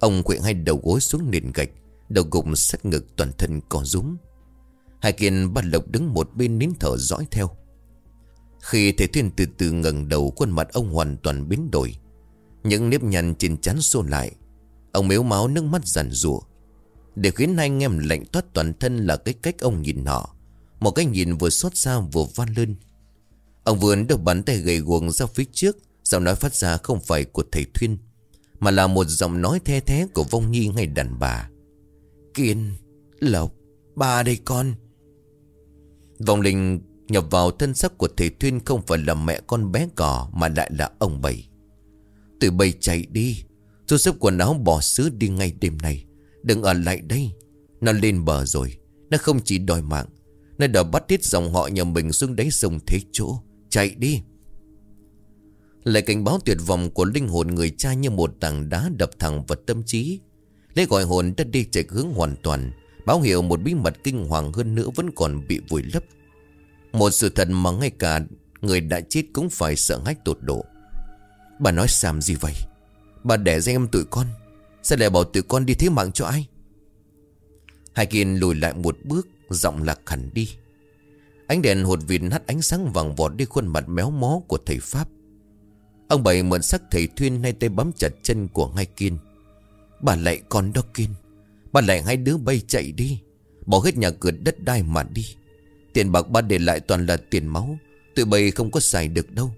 A: Ông quệ hai đầu gối xuống nền gạch, Đầu gục sát ngực toàn thân co rúm. Hai kiên bắt lộc đứng một bên nín thở dõi theo. Khi thầy Thuyên từ từ ngẩng đầu, Khuôn mặt ông hoàn toàn biến đổi. Những nếp nhăn trên trán xô lại. Ông mếu máu nước mắt giàn rủa Để khiến hai anh em lạnh toát toàn thân Là cái cách ông nhìn họ. Một cái nhìn vừa xót xa vừa van lên. Ông vườn được bắn tay gầy guồng ra phía trước, Giọng nói phát ra không phải của thầy Thuyên, Mà là một giọng nói the thế của vong nhi ngay đàn bà. Kiên, Lộc, Ba đây con. Vòng linh nhập vào thân sắc của thầy Thuyên Không phải là mẹ con bé cỏ Mà lại là ông bảy. Từ bầy chạy đi Thu xếp quần áo bỏ xứ đi ngay đêm nay. Đừng ở lại đây. Nó lên bờ rồi. Nó không chỉ đòi mạng, Nó đã bắt hết dòng họ nhà mình xuống đáy sông thế chỗ. Chạy đi. Lại cảnh báo tuyệt vọng của linh hồn người cha như một tảng đá đập thẳng vào tâm trí. Lễ gọi hồn đã đi chạy hướng hoàn toàn. Báo hiệu một bí mật kinh hoàng hơn nữa vẫn còn bị vùi lấp. Một sự thật mà ngay cả người đã chết cũng phải sợ hãi tột độ. Bà nói xàm gì vậy? Bà đẻ ra em tụi con, Sao lại bảo tụi con đi thế mạng cho ai? Hai kiên lùi lại một bước, Giọng lạc hẳn đi. Ánh đèn hột vịt hắt ánh sáng vàng vọt đi khuôn mặt méo mó của thầy Pháp. Ông bảy mượn sắc thầy Thuyên nay tay bấm chặt chân của ngay Kiên. Bà lại con đó Kiên. Bà lại hai đứa bay chạy đi. Bỏ hết nhà cửa đất đai mà đi. Tiền bạc ba để lại toàn là tiền máu. Tụi bay không có xài được đâu.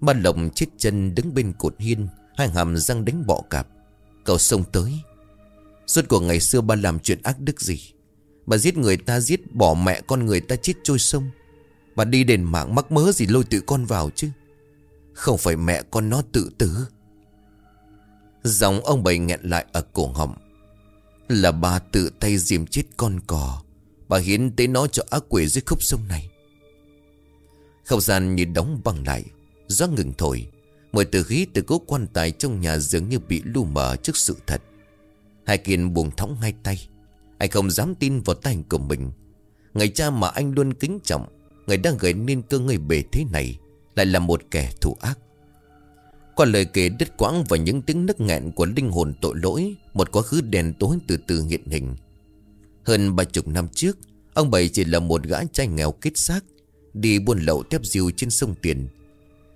A: Ba lồng chết chân đứng bên cột hiên, Hai hàm răng đánh bọ cạp. Cậu sông tới. Suốt cuộc ngày xưa ba làm chuyện ác đức gì? Bà giết người ta giết bỏ mẹ con người ta chết trôi sông. Bà đi đền mạng mắc mớ gì lôi tụi con vào chứ? Không phải mẹ con nó tự tử. Giọng ông bầy nghẹn lại ở cổ họng. Là bà tự tay dìm chết con cò. Bà hiến tế nó cho ác quỷ dưới khúc sông này. Không gian như đóng băng lại, Gió ngừng thổi. Mùi từ khí từ cố quan tài trong nhà dường như bị lu mờ trước sự thật. Hai kiên buồn thõng hai tay. Anh không dám tin vào tay của mình. Người cha mà anh luôn kính trọng, Người đang gửi nên cơ người bề thế này Lại là một kẻ thù ác. Qua lời kể đứt quãng và những tiếng nức nghẹn của linh hồn tội lỗi, Một quá khứ đèn tối từ từ hiện hình. Hơn ba chục năm trước, Ông Bảy chỉ là một gã trai nghèo kết xác, Đi buôn lậu tép diêu trên sông Tiền.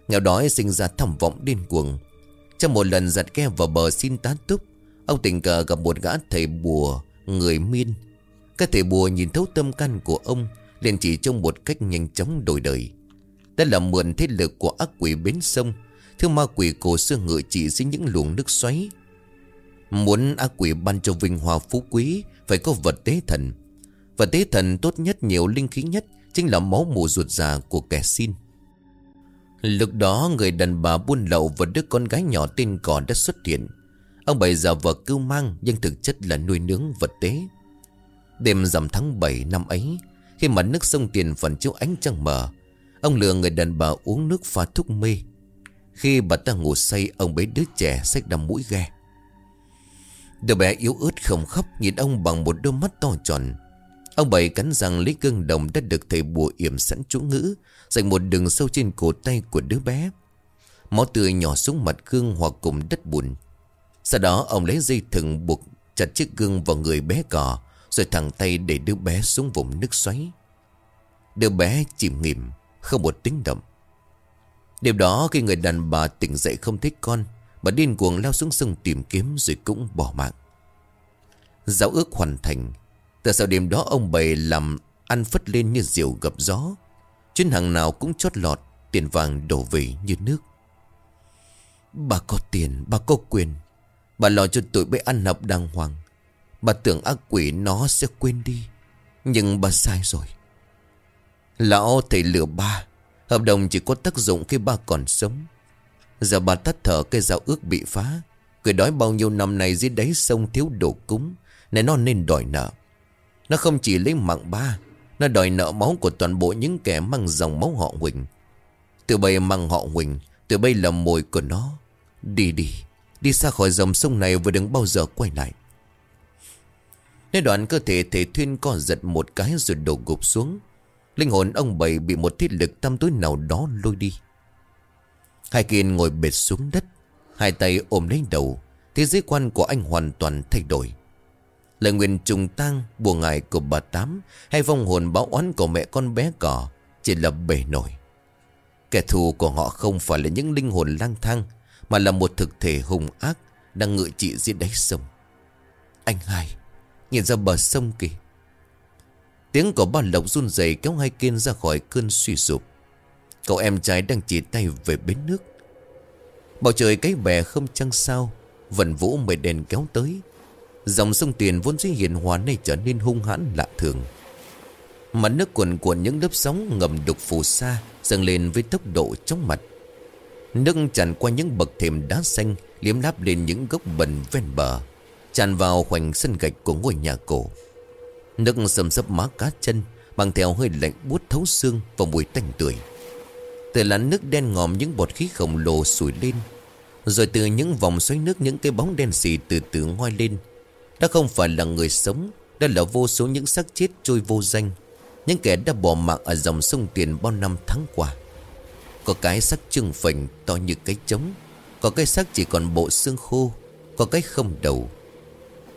A: Nghèo đói sinh ra thầm vọng điên cuồng. Trong một lần giặt ghe vào bờ xin tán túc, Ông tình cờ gặp một gã thầy bùa, Người miên. Các thầy bùa nhìn thấu tâm can của ông, liền chỉ trong một cách nhanh chóng đổi đời. Đó là mượn thế lực của ác quỷ bến sông Thứ ma quỷ cổ xưa ngựa chỉ dưới những luồng nước xoáy. Muốn ác quỷ ban cho vinh hoa phú quý, Phải có vật tế thần. Vật tế thần tốt nhất, nhiều linh khí nhất, Chính là máu mù ruột già của kẻ xin. Lúc đó, người đàn bà buôn lậu và đứa con gái nhỏ tên cỏ đã xuất hiện. Ông bày giờ vợ cưu mang, Nhưng thực chất là nuôi nướng vật tế. Đêm rằm tháng 7 năm ấy, Khi mặt nước sông tiền phần chiếu ánh trăng mờ, Ông lừa người đàn bà uống nước pha thuốc mê. Khi bà ta ngủ say, Ông bế đứa trẻ xách đầm mũi ghe. Đứa bé yếu ớt không khóc Nhìn ông bằng một đôi mắt to tròn. Ông bảy cắn răng lấy gương đồng Đã được thầy bùa yểm sẵn chú ngữ, Dành một đường sâu trên cổ tay của đứa bé. Máu tươi nhỏ xuống mặt gương Hoặc cùng đất bùn. Sau đó, ông lấy dây thừng buộc Chặt chiếc gương vào người bé cò, Rồi thẳng tay để đứa bé xuống vùng nước xoáy. Đứa bé chìm nghỉm, Không một tiếng động. Đêm đó khi người đàn bà tỉnh dậy không thích con, Bà điên cuồng lao xuống sông tìm kiếm Rồi cũng bỏ mạng. Giáo ước hoàn thành Từ sau đêm đó ông bày làm Ăn phất lên như diều gặp gió? Chuyến hàng nào cũng chót lọt, Tiền vàng đổ về như nước. Bà có tiền, Bà có quyền. Bà lo cho tụi bé ăn học đàng hoàng. Bà tưởng ác quỷ nó sẽ quên đi, Nhưng bà sai rồi. Lão thầy lừa ba Hợp đồng chỉ có tác dụng khi ba còn sống. Giờ bà tắt thở cây giao ước bị phá. Cười đói bao nhiêu năm nay dưới đáy sông thiếu đồ cúng. Này, nó nên đòi nợ. Nó không chỉ lấy mạng ba, Nó đòi nợ máu của toàn bộ những kẻ mang dòng máu họ Huỳnh. Từ bây mang họ Huỳnh Từ bây là mồi của nó. Đi đi Đi xa khỏi dòng sông này và đừng bao giờ quay lại. Nên đoạn cơ thể thể thuyên co giật một cái rồi đổ gục xuống. Linh hồn ông bảy bị một thiết lực tâm tối nào đó lôi đi. Hai kiên ngồi bệt xuống đất, Hai tay ôm lấy đầu, Thế giới quan của anh hoàn toàn thay đổi. Lời nguyện trùng tang Buồn ngài của bà Tám Hay vong hồn báo oán của mẹ con bé cỏ Chỉ là bể nổi. Kẻ thù của họ không phải là những linh hồn lang thang, Mà là một thực thể hùng ác Đang ngự trị dưới đáy sông. Anh hai, Nhìn ra bờ sông kìa. Tiếng của ba lộc run rẩy kéo hai kiên ra khỏi cơn suy sụp. Cậu em trai đang chỉ tay về bến nước. Bầu trời cái bè không trăng sao Vần vũ mây đèn kéo tới. Dòng sông tiền vốn dĩ hiền hòa nay trở nên hung hãn lạ thường. Mặt nước cuồn cuộn những lớp sóng ngầm đục phù sa, dâng lên với tốc độ chóng mặt. Nước tràn qua những bậc thềm đá xanh, Liếm láp lên những gốc bần ven bờ, Tràn vào khoảnh sân gạch của ngôi nhà cổ. Nước sầm sấp má cá chân, Bằng theo hơi lạnh buốt thấu xương Và mùi tanh tưởi từ làn nước đen ngòm những bọt khí khổng lồ sủi lên, Rồi từ những vòng xoáy nước Những cái bóng đen xì từ từ ngoi lên. Đó không phải là người sống Đó là vô số những xác chết trôi vô danh, Những kẻ đã bỏ mạng Ở dòng sông tiền bao năm tháng qua. Có cái xác trưng phình To như cái trống, Có cái xác chỉ còn bộ xương khô, Có cái không đầu.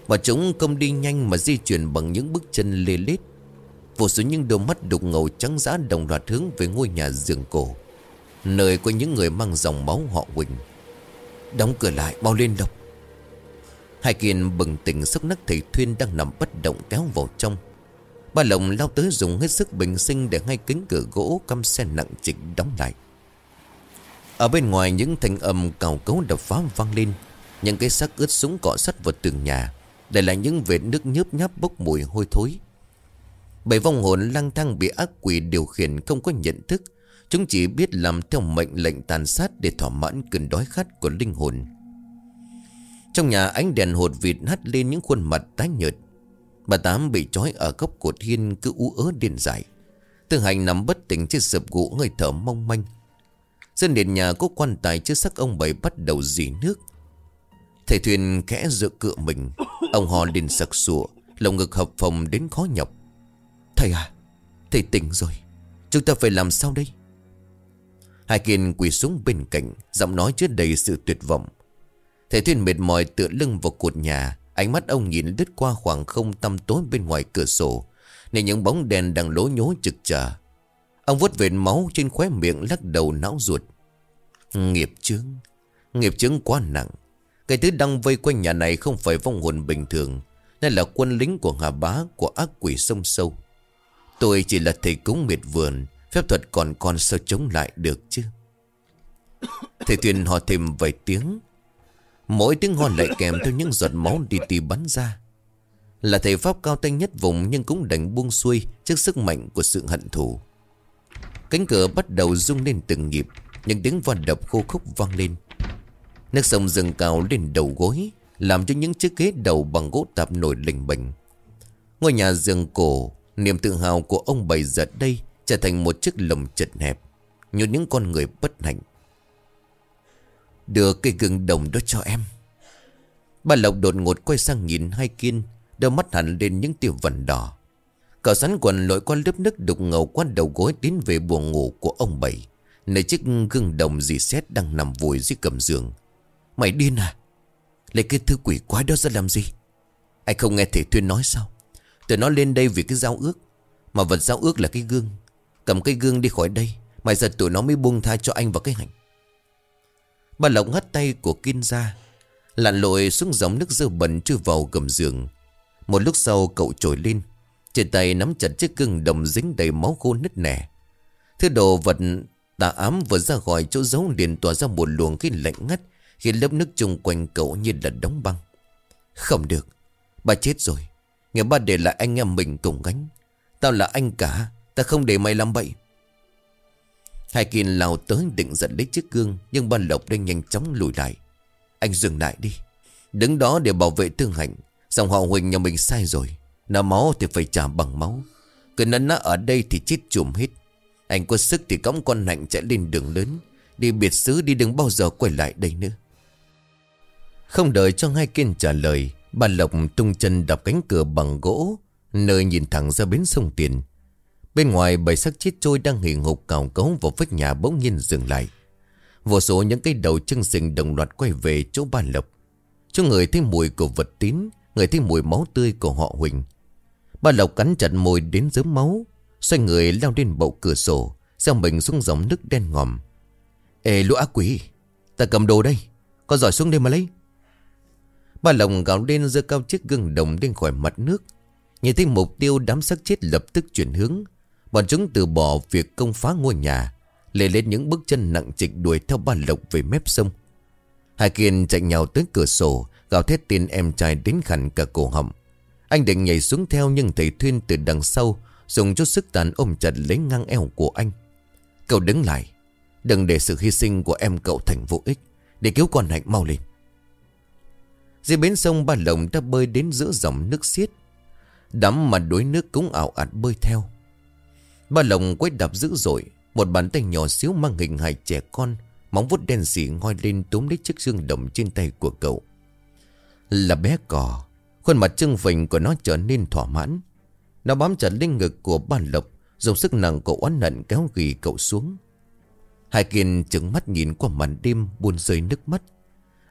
A: Bọn chúng không đi nhanh Mà di chuyển bằng những bước chân lê lết. Vô số những đôi mắt đục ngầu trắng giá đồng loạt hướng về ngôi nhà giường cổ, Nơi có những người mang dòng máu họ Quỳnh. Đóng cửa lại, mau lên độc. Hai kiên bừng tỉnh sốc nắc thầy Thuyên đang nằm bất động kéo vào trong. Ba lồng lao tới dùng hết sức bình sinh để hai kính cửa gỗ căm xe nặng trịch đóng lại. Ở bên ngoài những thanh âm cào cấu đập phá vang lên, Những cái xác ướt súng cọ sắt vào tường nhà. Để lại những vệt nước nhớp nháp bốc mùi hôi thối Bảy vong hồn lang thang bị ác quỷ điều khiển không có nhận thức Chúng chỉ biết làm theo mệnh lệnh tàn sát để thỏa mãn cơn đói khát của linh hồn. Trong nhà ánh đèn hột vịt hắt lên những khuôn mặt tái nhợt. Bà Tám bị trói ở góc cột hiên cứ ú ớ điên dại. Tư hành nằm bất tỉnh trên sập gỗ hơi thở mong manh. Dân nền nhà có quan tài chứa sắc ông bảy bắt đầu dì nước. Thầy thuyền khẽ dựa cựa mình. Ông hò liền sặc sụa, lồng ngực hợp phòng đến khó nhọc. Thầy à, thầy tỉnh rồi. Chúng ta phải làm sao đây? Hai kiên quỳ xuống bên cạnh Giọng nói chứa đầy sự tuyệt vọng Thầy Thuyên mệt mỏi tựa lưng vào cột nhà Ánh mắt ông nhìn lướt qua khoảng không tăm tối bên ngoài cửa sổ Nên những bóng đèn đang lố nhố trực chờ Ông vuốt vệt máu trên khóe miệng lắc đầu não ruột Nghiệp chướng Nghiệp chướng quá nặng cái thứ đang vây quanh nhà này không phải vong hồn bình thường nên là quân lính của Hà Bá, Của ác quỷ sông sâu. Tôi chỉ là thầy cúng miệt vườn, Phép thuật còn còn sao chống lại được chứ? Thầy Thuyền họ thêm vài tiếng. Mỗi tiếng ho lại kèm theo những giọt máu đi tì bắn ra. Là thầy Pháp cao tay nhất vùng Nhưng cũng đành buông xuôi Trước sức mạnh của sự hận thù. Cánh cửa bắt đầu rung lên từng nhịp, Những tiếng vòn đập khô khúc vang lên. Nước sông dâng cao lên đầu gối, Làm cho những chiếc ghế đầu bằng gỗ tạp nổi lình bình Ngôi nhà giường cổ, Niềm tự hào của ông bày giờ đây Trở thành một chiếc lồng chật hẹp, Như những con người bất hạnh. Đưa cây gừng đồng đó cho em. Bà Lộc đột ngột quay sang nhìn hai kiên Đôi mắt hẳn lên những tiêu vần đỏ. Cậu sắn quần lội qua lớp nước đục ngầu qua đầu gối Đến về buồng ngủ của ông Bảy, Nơi chiếc gương đồng dì xét đang nằm vùi dưới cầm giường. Mày điên à? Lấy cái thứ quỷ quái đó ra làm gì? Anh không nghe thể Thuyên nói sao? Tụi nó lên đây vì cái giao ước. Mà vật giao ước là cái gương. Cầm cái gương đi khỏi đây Mày giờ tụi nó mới buông tha cho anh và cái hành. Bà Lộc hất tay của Kiên ra, Lặn lội xuống dòng nước dơ bẩn chui vào gầm giường. Một lúc sau, cậu trồi lên, Trên tay nắm chặt chiếc gương đồng dính đầy máu khô nứt nẻ. Thứ đồ vật tà ám vừa ra khỏi chỗ giấu liền tỏa ra một luồng khí lạnh ngắt Khiến lớp nước chung quanh cậu như là đóng băng. Không được, Bà chết rồi. Nghe ba để lại anh em mình cùng gánh. Tao là anh cả Ta không để mày làm bậy. Hai kiên lao tới định giật lấy chiếc gương, Nhưng ba lộc đang nhanh chóng lùi lại. Anh dừng lại đi. Đứng đó để bảo vệ thương hạnh. Dòng họ Huỳnh nhà mình sai rồi. Nó máu thì phải trả bằng máu. Cứ nấn ná ở đây thì chết chùm hết. Anh có sức thì cõng con hạnh chạy lên đường lớn. Đi biệt xứ đi đừng bao giờ quay lại đây nữa. Không đợi cho hai kiên trả lời, Bà Lộc tung chân đập cánh cửa bằng gỗ, Nơi nhìn thẳng ra bến sông Tiền. Bên ngoài bảy sắc chết trôi đang hình hục cào cấu vào vách nhà bỗng nhiên dừng lại. Vô số những cây đầu chân rừng đồng loạt quay về chỗ bà Lộc. Cho người thấy mùi của vật tín, Người thấy mùi máu tươi của họ Huỳnh. Bà Lộc cắn chặt môi đến dớm máu, Xoay người leo lên bậu cửa sổ xem mình xuống dòng nước đen ngòm. Ê, lũ ác quỷ, Ta cầm đồ đây Có giỏi xuống đây mà lấy. Ba lồng gào lên giơ cao chiếc gương đồng lên khỏi mặt nước. Nhìn thấy mục tiêu đám xác chết lập tức chuyển hướng. Bọn chúng từ bỏ việc công phá ngôi nhà, Lê lên những bước chân nặng trịch đuổi theo ba lộc về mép sông. Hai Kiên chạy nhào tới cửa sổ, Gào thét tin em trai đến khẳng cả cổ họng. Anh định nhảy xuống theo nhưng thầy Thuyên từ đằng sau, Dùng chút sức tàn ôm chặt lấy ngang eo của anh. Cậu đứng lại, Đừng để sự hy sinh của em cậu thành vô ích, Để cứu con hạnh mau lên. Dưới bến sông ba lồng đã bơi đến giữa dòng nước xiết. Đắm mà đuối nước cũng ảo ạt bơi theo. Ba lồng quét đạp dữ dội, Một bàn tay nhỏ xíu mang hình hài trẻ con, Móng vuốt đen xỉ ngoi lên túm lấy chiếc xương đồng trên tay của cậu. Là bé cò, Khuôn mặt trưng phình của nó trở nên thỏa mãn. Nó bám chặt lên ngực của ba lộc, Dùng sức nặng của oán hận kéo ghi cậu xuống. Hai kiên trừng mắt nhìn qua màn đêm buồn rơi nước mắt.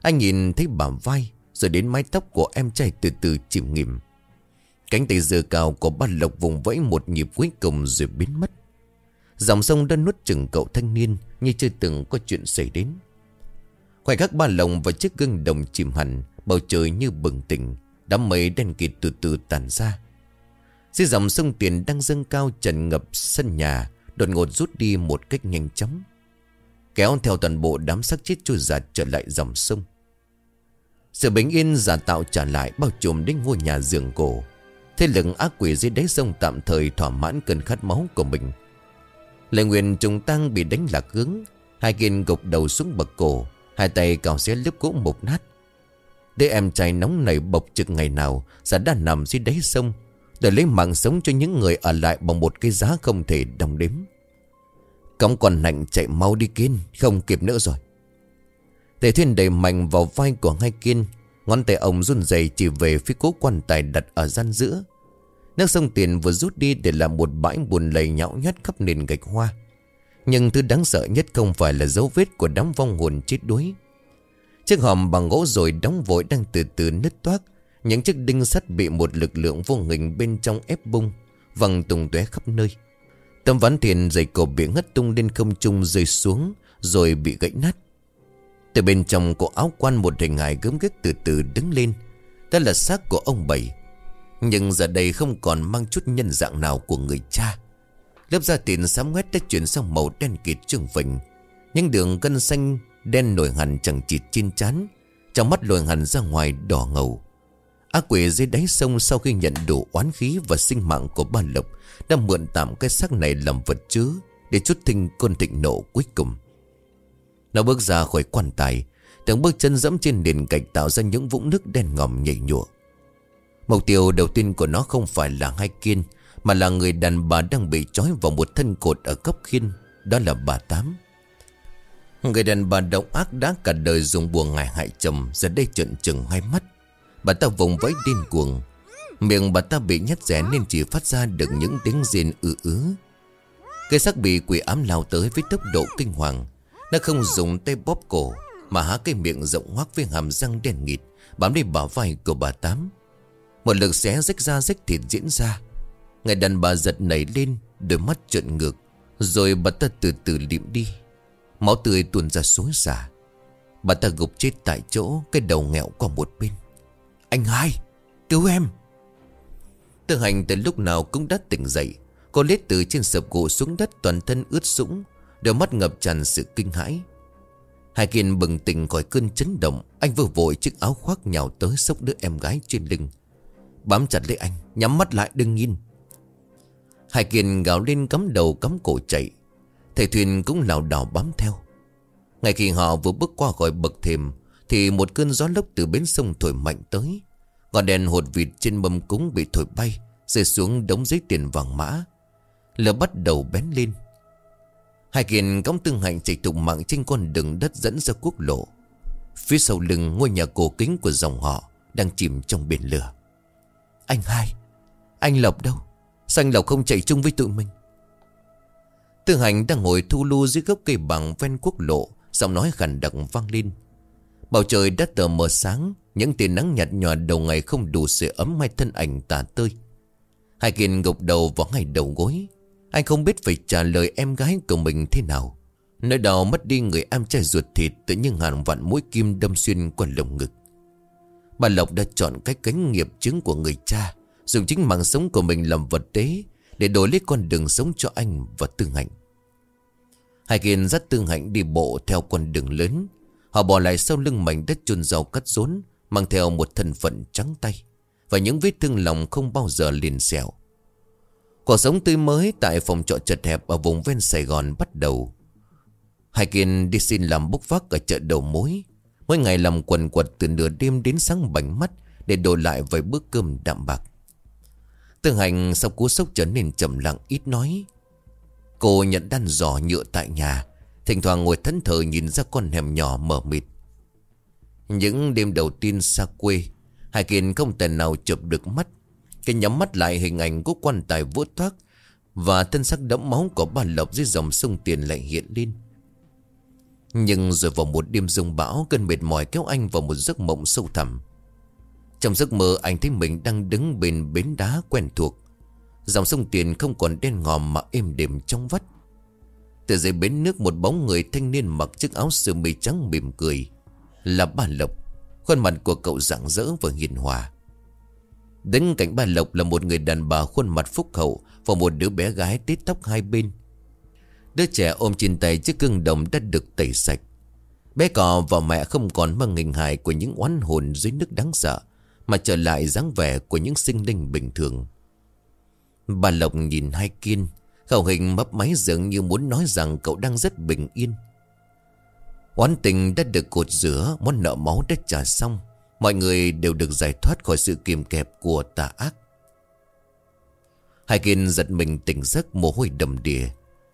A: Anh nhìn thấy bả vai rồi đến mái tóc của em trai từ từ chìm nghiệm Cánh tay dừa cao của ba lộc vùng vẫy một nhịp cuối cùng rồi biến mất. Dòng sông đã nuốt chừng cậu thanh niên như chưa từng có chuyện xảy đến. Khoảnh khắc ba lồng và chiếc gương đồng chìm hẳn, bầu trời như bừng tỉnh, đám mây đen kịt từ từ tàn ra. Dưới dòng sông tiền đang dâng cao trần ngập sân nhà, đột ngột rút đi một cách nhanh chóng. Kéo theo toàn bộ đám xác chết trôi giạt trở lại dòng sông. Sự bình yên giả tạo trả lại bao trùm đến ngôi nhà giường cổ. Thế lực ác quỷ dưới đáy sông tạm thời thỏa mãn cơn khát máu của mình. Lệ Nguyên trùng tăng bị đánh lạc hướng, Hai kiên gục đầu xuống bậc cổ, Hai tay cào xé lớp gỗ mục nát. Để em trai nóng nảy bộc trực ngày nào, Giả đã nằm dưới đáy sông, Để lấy mạng sống cho những người ở lại Bằng một cái giá không thể đồng đếm. Cống còn lạnh chạy mau đi kiên, Không kịp nữa rồi. Tề thiên đẩy mạnh vào vai của hai kiên. Ngón tay ông run rẩy chỉ về phía cố quan tài đặt ở gian giữa. Nước sông tiền vừa rút đi để làm một bãi buồn lầy nhão nhát khắp nền gạch hoa. Nhưng thứ đáng sợ nhất không phải là dấu vết của đám vong hồn chết đuối. Chiếc hòm bằng gỗ rồi đóng vội đang từ từ nứt toác. Những chiếc đinh sắt bị một lực lượng vô hình bên trong ép bung, Văng tung tóe khắp nơi. Tấm ván tiền dày cổ bị ngất tung lên không trung rơi xuống, Rồi bị gãy nát. Từ bên trong cổ áo quan một hình hài gớm ghiếc từ từ đứng lên. Đó là xác của ông Bảy. Nhưng giờ đây không còn mang chút nhân dạng nào của người cha. Lớp da tiền xám ngoét đã chuyển sang màu đen kịt trương phình. Những đường gân xanh đen nổi hẳn chẳng chịt trên chán. Trong mắt lồi hẳn ra ngoài đỏ ngầu. Ác quỷ dưới đáy sông sau khi nhận đủ oán khí và sinh mạng của ba lộc, Đã mượn tạm cái xác này làm vật chứa Để chút thinh cơn thịnh nộ cuối cùng. Nó bước ra khỏi quan tài, Từng bước chân dẫm trên nền gạch tạo ra những vũng nước đen ngòm nhảy nhụa. Mục tiêu đầu tiên của nó không phải là hai kiên, Mà là người đàn bà đang bị trói vào một thân cột ở cấp khiên, Đó là bà Tám. Người đàn bà độc ác đã cả đời dùng buồn ngài hại chồng, Giờ đây trợn trừng hai mắt. Bà ta vùng vẫy điên cuồng. Miệng bà ta bị nhét rẽ nên chỉ phát ra được những tiếng rên ư ứ Cây xác bị quỷ ám lao tới với tốc độ kinh hoàng. Nó không dùng tay bóp cổ, Mà há cái miệng rộng hoác với hàm răng đen nghịt, Bám đi bảo vai của bà Tám. Một lực xé rách ra rách thịt diễn ra. Người đàn bà giật nảy lên, Đôi mắt trợn ngược, Rồi bà ta từ từ liệm đi. Máu tươi tuôn ra xối xả. Bà ta gục chết tại chỗ, Cái đầu nghẹo qua một bên. Anh hai, Cứu em. Tư hành từ lúc nào cũng đã tỉnh dậy, Cô lết từ trên sập gỗ xuống đất toàn thân ướt sũng Đôi mắt ngập tràn sự kinh hãi. Hai Kiên bừng tỉnh khỏi cơn chấn động. Anh vừa vội chiếc áo khoác nhào tới sốc đứa em gái trên lưng. Bám chặt lấy anh, Nhắm mắt lại đừng nhìn Hai Kiên gào lên cắm đầu cắm cổ chạy. Thầy thuyền cũng lảo đảo bám theo. Ngay khi họ vừa bước qua khỏi bậc thềm, Thì một cơn gió lốc từ bến sông thổi mạnh tới. Ngọn đèn hột vịt trên mâm cúng bị thổi bay, Rơi xuống đống giấy tiền vàng mã. Lửa bắt đầu bén lên. Hai kiện cõng tương hạnh chạy thục mạng trên con đường đất dẫn ra quốc lộ. Phía sau lưng ngôi nhà cổ kính của dòng họ Đang chìm trong biển lửa. Anh hai, Anh Lộc đâu? Sao anh Lộc không chạy chung với tụi mình? Tương Hành đang ngồi thu lưu dưới gốc cây bằng ven quốc lộ, Giọng nói khẳng đặc vang lên. Bầu trời đã tờ mờ sáng, Những tia nắng nhạt nhòa đầu ngày không đủ sự ấm mai thân ảnh tà tơi. Hai kiện gục đầu vào ngay đầu gối anh không biết phải trả lời em gái của mình thế nào. Nơi đó mất đi người em trai ruột thịt Tự nhiên hàng vạn mũi kim đâm xuyên qua lồng ngực. Bà Lộc đã chọn cách gánh nghiệp chứng của người cha, Dùng chính mạng sống của mình làm vật tế Để đổi lấy con đường sống cho anh và Tương Hạnh. Hai kiên dắt Tương Hạnh đi bộ theo con đường lớn, Họ bỏ lại sau lưng mảnh đất chôn rau cắt rốn, Mang theo một thân phận trắng tay Và những vết thương lòng không bao giờ liền xẹo Cuộc sống tươi mới tại phòng trọ chật hẹp ở vùng ven Sài Gòn bắt đầu. Hai Kiên đi xin làm bốc vác ở chợ đầu mối. Mỗi ngày làm quần quật từ nửa đêm đến sáng bảnh mắt để đổi lại vài bữa cơm đạm bạc. Tương Hành sau cú sốc trở nên trầm lặng ít nói. Cô nhận đan giò nhựa tại nhà. Thỉnh thoảng ngồi thẫn thờ nhìn ra con hẻm nhỏ mở mịt. Những đêm đầu tiên xa quê, Hải Kiên không thể nào chụp được mắt cái nhắm mắt lại, hình ảnh của quan tài vỗ thoát Và thân xác đẫm máu của bà Lộc dưới dòng sông Tiền lại hiện lên. Nhưng rồi vào một đêm rông bão, Cơn mệt mỏi kéo anh vào một giấc mộng sâu thẳm. Trong giấc mơ, anh thấy mình đang đứng bên bến đá quen thuộc. Dòng sông Tiền không còn đen ngòm mà êm đềm trong vắt. Từ dưới bến nước, một bóng người thanh niên mặc chiếc áo sơ mi trắng mỉm cười Là bà Lộc. Khuôn mặt của cậu rạng rỡ và hiền hòa. Đứng cạnh bà Lộc là một người đàn bà khuôn mặt phúc hậu Và một đứa bé gái tít tóc hai bên. Đứa trẻ ôm trên tay chiếc cưng đồng đã được tẩy sạch. Bé cò và mẹ không còn mang hình hài của những oán hồn dưới nước đáng sợ, Mà trở lại dáng vẻ của những sinh linh bình thường. Bà Lộc nhìn hai kiên, Khẩu hình mấp máy dường như muốn nói rằng cậu đang rất bình yên. Oán tình đã được cột rửa, Món nợ máu đã trả xong. Mọi người đều được giải thoát khỏi sự kiềm kẹp của tà ác. Hai Kiên giật mình tỉnh giấc mồ hôi đầm đìa.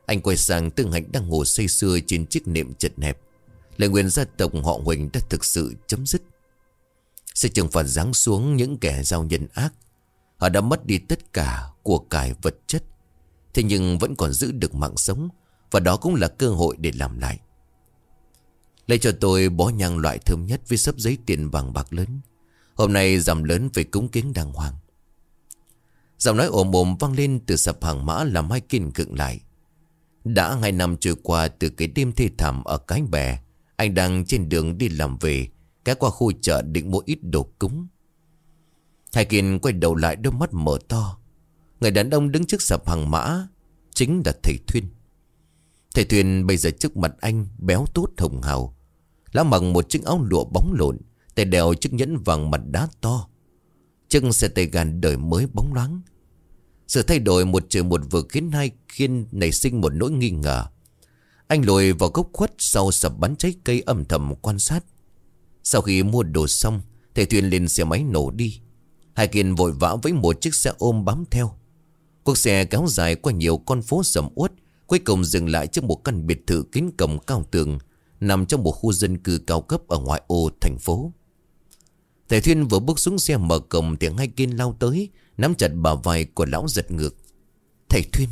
A: Anh quay sang Tương Hạnh đang ngồi say sưa trên chiếc nệm chật hẹp. Lời nguyện gia tộc họ Huỳnh đã thực sự chấm dứt. Sẽ trừng phạt giáng xuống những kẻ giao nhân ác. Họ đã mất đi tất cả của cải vật chất. Thế nhưng vẫn còn giữ được mạng sống. Và đó cũng là cơ hội để làm lại. Lấy cho tôi bó nhang loại thơm nhất với sấp giấy tiền vàng bạc lớn. Hôm nay giảm lớn phải cúng kiến đàng hoàng. Giọng nói ồm ồm vang lên từ sập hàng mã làm hai kinh cựng lại. Đã hai năm trôi qua từ cái đêm thê thảm ở cái bè. Anh đang trên đường đi làm về. Cái qua khu chợ định mua ít đồ cúng. Hai kinh quay đầu lại đôi mắt mở to. Người đàn ông đứng trước sập hàng mã chính là thầy Thuyên. Thầy Thuyên bây giờ trước mặt anh béo tốt hồng hào. Lão mặc một chiếc áo lụa bóng lộn, Tay đeo chiếc nhẫn vàng mặt đá to. Chân xe tay gàn đời mới bóng loáng. Sự thay đổi một trời một vừa khiến hai khiên nảy sinh một nỗi nghi ngờ. Anh lùi vào gốc khuất sau sập bắn cháy cây âm thầm quan sát. Sau khi mua đồ xong, Thầy Thuyền lên xe máy nổ đi. Hai Kiên vội vã với một chiếc xe ôm bám theo. Cuộc xe kéo dài qua nhiều con phố sầm uất, Cuối cùng dừng lại trước một căn biệt thự kính cổng cao tường. Nằm trong một khu dân cư cao cấp ở ngoại ô thành phố. Thầy Thuyên vừa bước xuống xe mở cổng thì hai kiên lao tới, Nắm chặt bà vai của lão giật ngược. Thầy Thuyên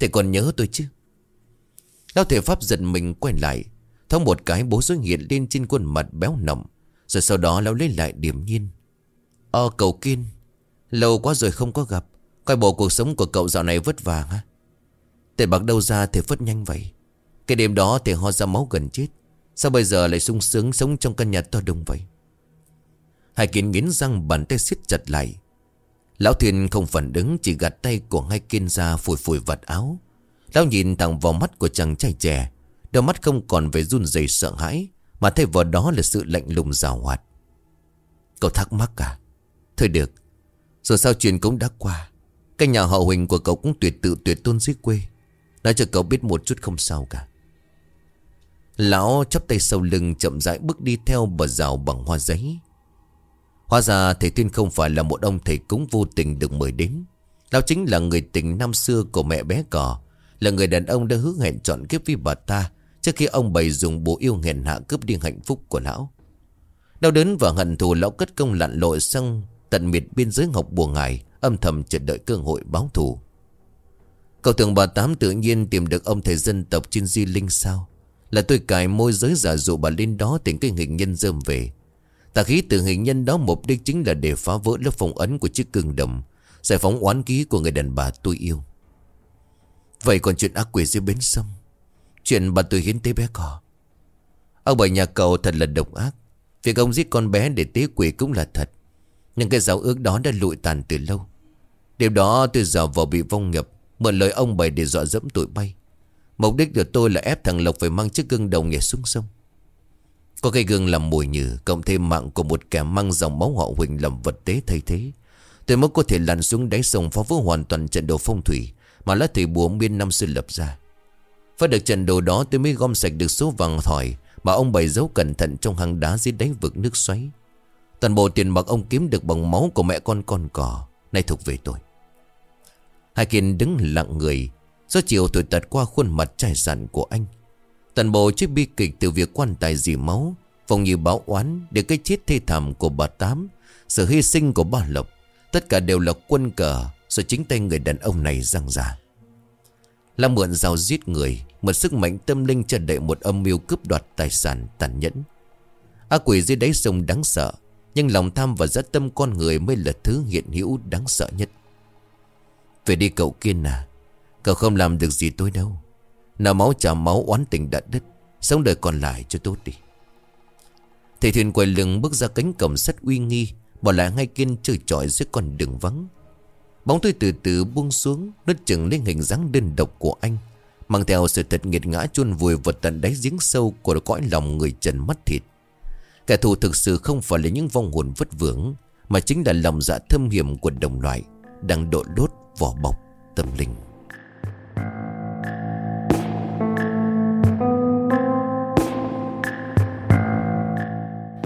A: Thầy còn nhớ tôi chứ? Lão thầy Pháp giật mình quay lại Thông một cái bố xuất hiện lên trên khuôn mặt béo nọng, Rồi sau đó lão lấy lại điểm nhiên. Ờ cậu Kiên, Lâu quá rồi không có gặp, Coi bộ cuộc sống của cậu dạo này vất vả ha Tề bạc đâu ra thì phất nhanh vậy? Cái đêm đó thì ho ra máu gần chết. Sao bây giờ lại sung sướng sống trong căn nhà to đông vậy? Hai kiên nghiến răng bàn tay siết chặt lại. Lão Thiên không phản ứng, Chỉ gạt tay của hai kiên ra phủi phủi vật áo. Lão nhìn thẳng vào mắt của chàng trai trẻ. Đôi mắt không còn về run rẩy sợ hãi, Mà thay vào đó là sự lạnh lùng rào hoạt. Cậu thắc mắc à? Thôi được Rồi sao chuyện cũng đã qua. Cái nhà họ Huỳnh của cậu cũng tuyệt tự tuyệt tôn dưới quê. Nói cho cậu biết một chút không sao cả. Lão chắp tay sau lưng chậm rãi bước đi theo bờ rào bằng hoa giấy. Hóa ra thầy Tuyên không phải là một ông thầy cúng vô tình được mời đến. Lão chính là người tình năm xưa của mẹ bé cò, Là người đàn ông đã hứa hẹn chọn kiếp với bà ta Trước khi ông bày dùng bộ yêu hèn hạ cướp đi hạnh phúc của lão. Đau đớn và hận thù, lão cất công lặn lội sang tận miệt biên giới ngọc bùa ngài Âm thầm chờ đợi cơ hội báo thù. Cậu tưởng bà Tám tự nhiên tìm được ông thầy dân tộc trên di linh sao? Là tôi cài môi giới giả dụ bà lên đó tìm cái hình nhân dơm về. Tà khí từ hình nhân đó mục đích chính là để phá vỡ lớp phong ấn của chiếc cương đồng, Giải phóng oán ký của người đàn bà tôi yêu. Vậy còn chuyện ác quỷ dưới bến sông? Chuyện bà tôi hiến tế bé cò. Ông bà nhà cậu thật là độc ác. Việc ông giết con bé để tế quỷ cũng là thật. Nhưng cái giáo ước đó đã lụi tàn từ lâu. Điều đó tôi giờ vào bị vong nhập, Mượn lời ông bày để dọa dẫm tụi bay. Mục đích của tôi là ép thằng Lộc phải mang chiếc gương đồng nhảy xuống sông. Có cây gương làm mùi nhử Cộng thêm mạng của một kẻ mang dòng máu họ Huỳnh làm vật tế thay thế. Tôi mới có thể lặn xuống đáy sông phá vỡ hoàn toàn trận đồ phong thủy Mà lá thủy bùa miên năm xưa lập ra. Phát được trận đồ đó, tôi mới gom sạch được số vàng thỏi Mà ông bày giấu cẩn thận trong hang đá dưới đáy vực nước xoáy. Toàn bộ tiền bạc ông kiếm được bằng máu của mẹ con con cò, Nay thuộc về tôi. Hai kiên đứng lặng người Do chiều tuổi tật qua khuôn mặt trai dặn của anh. Toàn bộ chiếc bi kịch từ việc quan tài dì máu Phòng như báo oán Để cái chết thê thảm của bà Tám, Sự hy sinh của bà Lộc, Tất cả đều là quân cờ Do chính tay người đàn ông này răng ra. Là mượn rào giết người Một sức mạnh tâm linh trần đậy một âm mưu cướp đoạt tài sản tàn nhẫn. Ác quỷ dưới đáy sông đáng sợ, Nhưng lòng tham và giác tâm con người mới là thứ hiện hữu đáng sợ nhất. Về đi cậu kiên à Cậu không làm được gì tôi đâu. Nào máu trả máu, oán tình đã đứt, Sống đời còn lại cho tốt đi. Thầy thuyền quay lưng bước ra cánh cổng sắt uy nghi, Bỏ lại ngay kiên chơi trọi dưới con đường vắng. Bóng tôi từ từ buông xuống nứt chừng lên hình dáng đơn độc của anh, Mang theo sự thật nghiệt ngã chôn vùi vật tận đáy giếng sâu Của cõi lòng người trần mắt thịt. Kẻ thù thực sự không phải là những vong hồn vất vưởng, Mà chính là lòng dạ thâm hiểm của đồng loại Đang độ đốt vỏ bọc tâm linh.